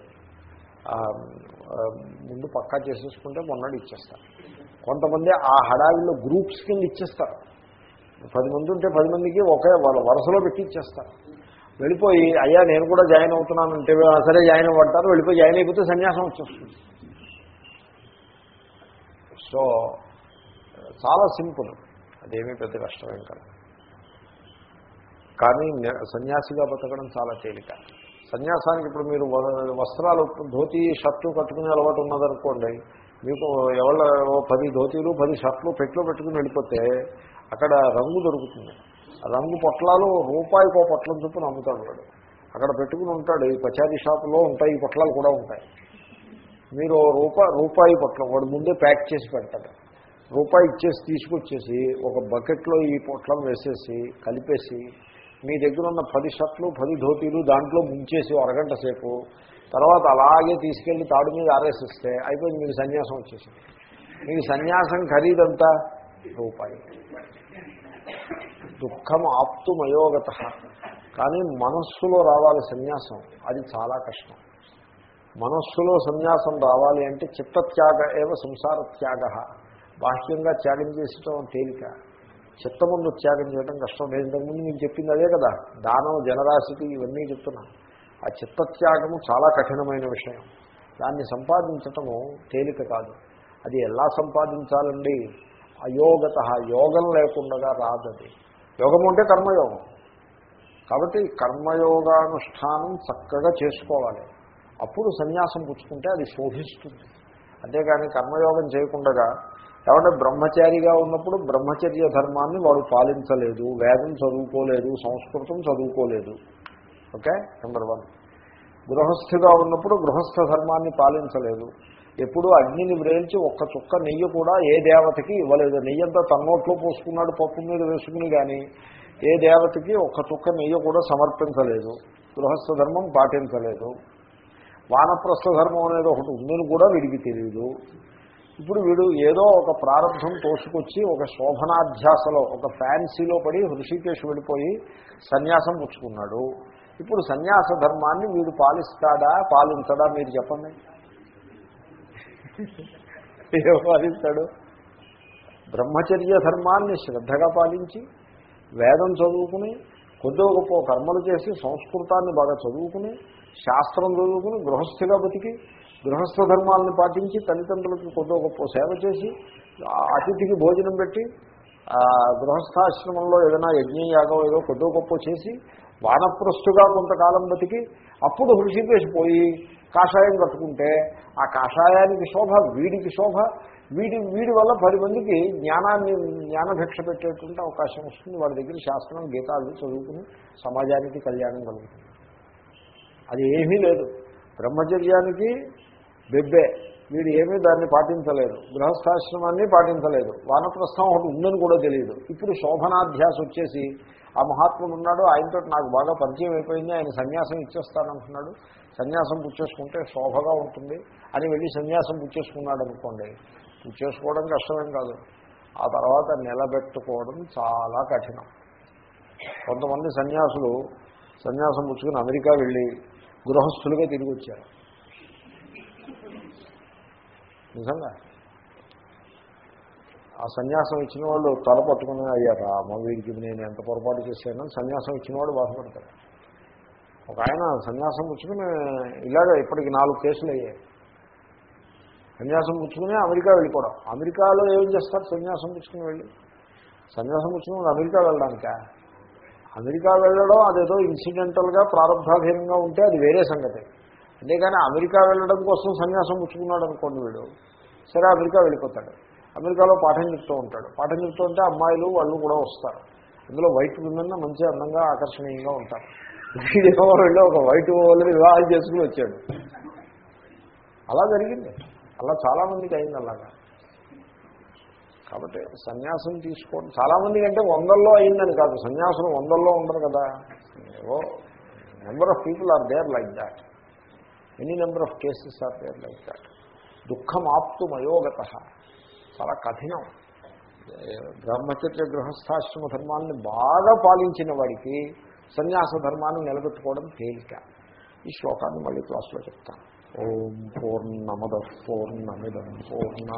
ముందు పక్కా చేసేసుకుంటే మొన్నటి ఇచ్చేస్తారు. కొంతమంది ఆ హడావిలో గ్రూప్స్ కింద ఇచ్చేస్తారు. పది మంది ఉంటే పది మందికి ఒకే వాళ్ళ వరుసలో పెట్టి ఇచ్చేస్తారు. వెళ్ళిపోయి అయ్యా నేను కూడా జాయిన్ అవుతున్నానంటే "ఆ, సరే జాయిన్ అవ్వంటారు. వెళ్ళిపోయి జాయిన్ అయిపోతే సన్యాసం వచ్చేస్తుంది. సో చాలా సింపుల్. అదేమీ పెద్ద కష్టమేం కాదు. కానీ సన్యాసిగా బతకడం చాలా తేలిక. సన్యాసానికి ఇప్పుడు మీరు వ- వస్త్రాలు ధోతి షర్టు కట్టుకునే అలవాటు ఉన్నదనుకోండి మీకు ఎవరి ఓ పది ధోతీలు పది షర్ట్లు పెట్లో పెట్టుకుని వెళ్ళిపోతే అక్కడ రంగు దొరుకుతుంది. రంగు పొట్లాలు రూపాయికో పొట్లం చొప్పున అమ్ముతాడు వాడు. అక్కడ పెట్టుకుని ఉంటాడు ఈ పచారీ షాపులో ఉంటాయి ఈ పొట్లాలు కూడా ఉంటాయి. మీరు రూపాయి రూపాయి పొట్లం వాడు ముందే ప్యాక్ చేసి పెడతాడు. రూపాయి ఇచ్చేసి తీసుకొచ్చేసి ఒక బకెట్లో ఈ పొట్లం వేసేసి కలిపేసి మీ దగ్గర ఉన్న పది షర్ట్లు పది ధోతీలు దాంట్లో ముంచేసి అరగంట సేపు తర్వాత అలాగే తీసుకెళ్ళి తాడు మీద ఆరేసిస్తే అయిపోయింది మీకు సన్యాసం వచ్చేసింది. మీకు సన్యాసం ఖరీదంతా? రూపాయి. దుఃఖం ఆప్తుమయోగత. కానీ మనస్సులో రావాలి సన్యాసం అది చాలా కష్టం. మనస్సులో సన్యాసం రావాలి అంటే చిత్తత్యాగ ఏవ సంసార త్యాగ బాహ్యంగా త్యాగం చేసటం తేలిక. చిత్తముందు త్యాగం చేయడం కష్టం. నేను ఇంతకుముందు మీకు చెప్పింది అదే కదా. దానం జనరాశికి ఇవన్నీ చెప్తున్నాను ఆ చిత్తత్యాగము చాలా కఠినమైన విషయం. దాన్ని సంపాదించటము తేలిక కాదు. అది ఎలా సంపాదించాలండి? అయోగత యోగం లేకుండా రాదది. యోగం అంటే కర్మయోగం. కాబట్టి కర్మయోగానుష్ఠానం చక్కగా చేసుకోవాలి. అప్పుడు సన్యాసం పుచ్చుకుంటే అది శోభిస్తుంది. అంతేగాని కర్మయోగం చేయకుండా ఏమంటే బ్రహ్మచారిగా ఉన్నప్పుడు బ్రహ్మచర్య ధర్మాన్ని వాడు పాలించలేదు వేదం చదువుకోలేదు సంస్కృతం చదువుకోలేదు. ఓకే? నెంబర్ వన్ గృహస్థిగా ఉన్నప్పుడు గృహస్థ ధర్మాన్ని పాలించలేదు. ఎప్పుడూ అగ్నిని వ్రేల్చి ఒక్క చుక్క నెయ్యి కూడా ఏ దేవతకి ఇవ్వలేదు. నెయ్యంతా తన్నోట్లో పోసుకున్నాడు పప్పు మీద వేసుకుని కానీ ఏ దేవతకి ఒక్క చుక్క నెయ్యి కూడా సమర్పించలేదు. గృహస్థ ధర్మం పాటించలేదు. వానప్రస్థ ధర్మం అనేది ఒకటి ఉందని కూడా వీడికి తెలియదు ఇప్పుడు వీడు ఏదో ఒక ప్రారంభం తోసుకొచ్చి ఒక శోభనాధ్యాసలో ఒక ఫ్యాన్సీలో పడి హృషికేశ్ వెళ్ళిపోయి సన్యాసం పుచ్చుకున్నాడు. ఇప్పుడు సన్యాస ధర్మాన్ని వీడు పాలిస్తాడా పాలించడా మీరు చెప్పండి. పాలిస్తాడు? బ్రహ్మచర్య ధర్మాన్ని శ్రద్ధగా పాలించి వేదం చదువుకుని కొద్దో గొప్ప కర్మలు చేసి సంస్కృతాన్ని బాగా చదువుకుని శాస్త్రం చదువుకుని గృహస్థిగా బతికి గృహస్థ ధర్మాలను పాటించి తల్లిదండ్రులకు కొద్ది గొప్ప సేవ చేసి అతిథికి భోజనం పెట్టి గృహస్థాశ్రమంలో ఏదైనా యజ్ఞయాగం ఏదో కొద్దో గొప్ప చేసి వానప్రస్తుగా కొంతకాలం బతికి అప్పుడు హృషికేశ్ పోయి కాషాయం కట్టుకుంటే ఆ కాషాయానికి శోభ వీడికి శోభ వీడి వీడి వల్ల పది మందికి జ్ఞానాన్ని జ్ఞానభిక్ష పెట్టేటువంటి అవకాశం వస్తుంది. వాడి దగ్గర శాస్త్రం గీతాలు చదువుకుని సమాజానికి కళ్యాణం కలుగుతుంది. అది ఏమీ లేదు. బ్రహ్మచర్యానికి బెబ్బే. వీడు ఏమీ దాన్ని పాటించలేదు. గృహస్థాశ్రమాన్ని పాటించలేదు. వానప్రస్థం ఒకటి ఉందని కూడా తెలియదు. ఇప్పుడు శోభనాధ్యాస వచ్చేసి ఆ మహాత్ముడు ఉన్నాడు. ఆయనతో నాకు బాగా పరిచయం అయిపోయింది. ఆయన సన్యాసం ఇచ్చేస్తానంటున్నాడు. సన్యాసం పుచ్చేసుకుంటే శోభగా ఉంటుంది అని వెళ్ళి సన్యాసం పుచ్చేసుకున్నాడు అనుకోండి. పుచ్చేసుకోవడం కష్టమేం కాదు. ఆ తర్వాత నిలబెట్టుకోవడం చాలా కఠినం. కొంతమంది సన్యాసులు సన్యాసం పుచ్చుకుని అమెరికా వెళ్ళి గృహస్థులుగా తిరిగి వచ్చారు. నిజంగా? ఆ సన్యాసం ఇచ్చిన వాళ్ళు తల పట్టుకుని అయ్యారా మా వీడికి నేను ఎంత పొరపాటు చేశానని సన్యాసం ఇచ్చిన వాడు బాధపడతారు ఒక ఆయన సన్యాసం పుచ్చుకుని ఇలాగ ఇప్పటికి నాలుగు కేసులు అయ్యాయి. సన్యాసం పుచ్చుకుని అమెరికా వెళ్ళిపోవడం. అమెరికాలో ఏం చేస్తారు? సన్యాసం పుచ్చుకుని వెళ్ళి. సన్యాసం పుచ్చుకుని అమెరికా వెళ్ళడానికా? అమెరికా వెళ్ళడం అదేదో ఇన్సిడెంటల్గా ప్రారంభాధీనంగా ఉంటే అది వేరే సంగతి. అంతేగాని అమెరికా వెళ్ళడం కోసం సన్యాసం పుచ్చుకున్నాడు అనుకోండి వీడు. సరే అమెరికా వెళ్ళిపోతాడు. అమెరికాలో పాఠం చెప్తూ ఉంటాడు. పాఠం చెప్తూ ఉంటే అమ్మాయిలు వాళ్ళు కూడా వస్తారు. అందులో వైట్ విమెన్ మంచి అందంగా ఆకర్షణీయంగా ఉంటారు. వీడేమో వెళ్ళి ఒక వైట్ వాళ్ళని వివాహం చేసుకుని వచ్చాడు. అలా జరిగింది. అలా చాలామందికి అయింది అలాగా. కాబట్టి సన్యాసం తీసుకోండి. చాలామంది అంటే వందల్లో అయిందని కాదు సన్యాసులు వందల్లో ఉండరు కదా. ఏవో number of people are there like that any number of cases are there like that దుఃఖం ఆప్తు మయోగత చాలా కఠినం. బ్రహ్మచర్య గృహస్థాశ్రమ ధర్మాన్ని బాగా పాలించిన వాడికి సన్యాస ధర్మాన్ని నిలబెట్టుకోవడం తేలిక. ఈ శ్లోకాన్ని మళ్ళీ క్లాస్లో చెప్తాను. ఓం పూర్ణమద పూర్ణమిదం పూర్ణ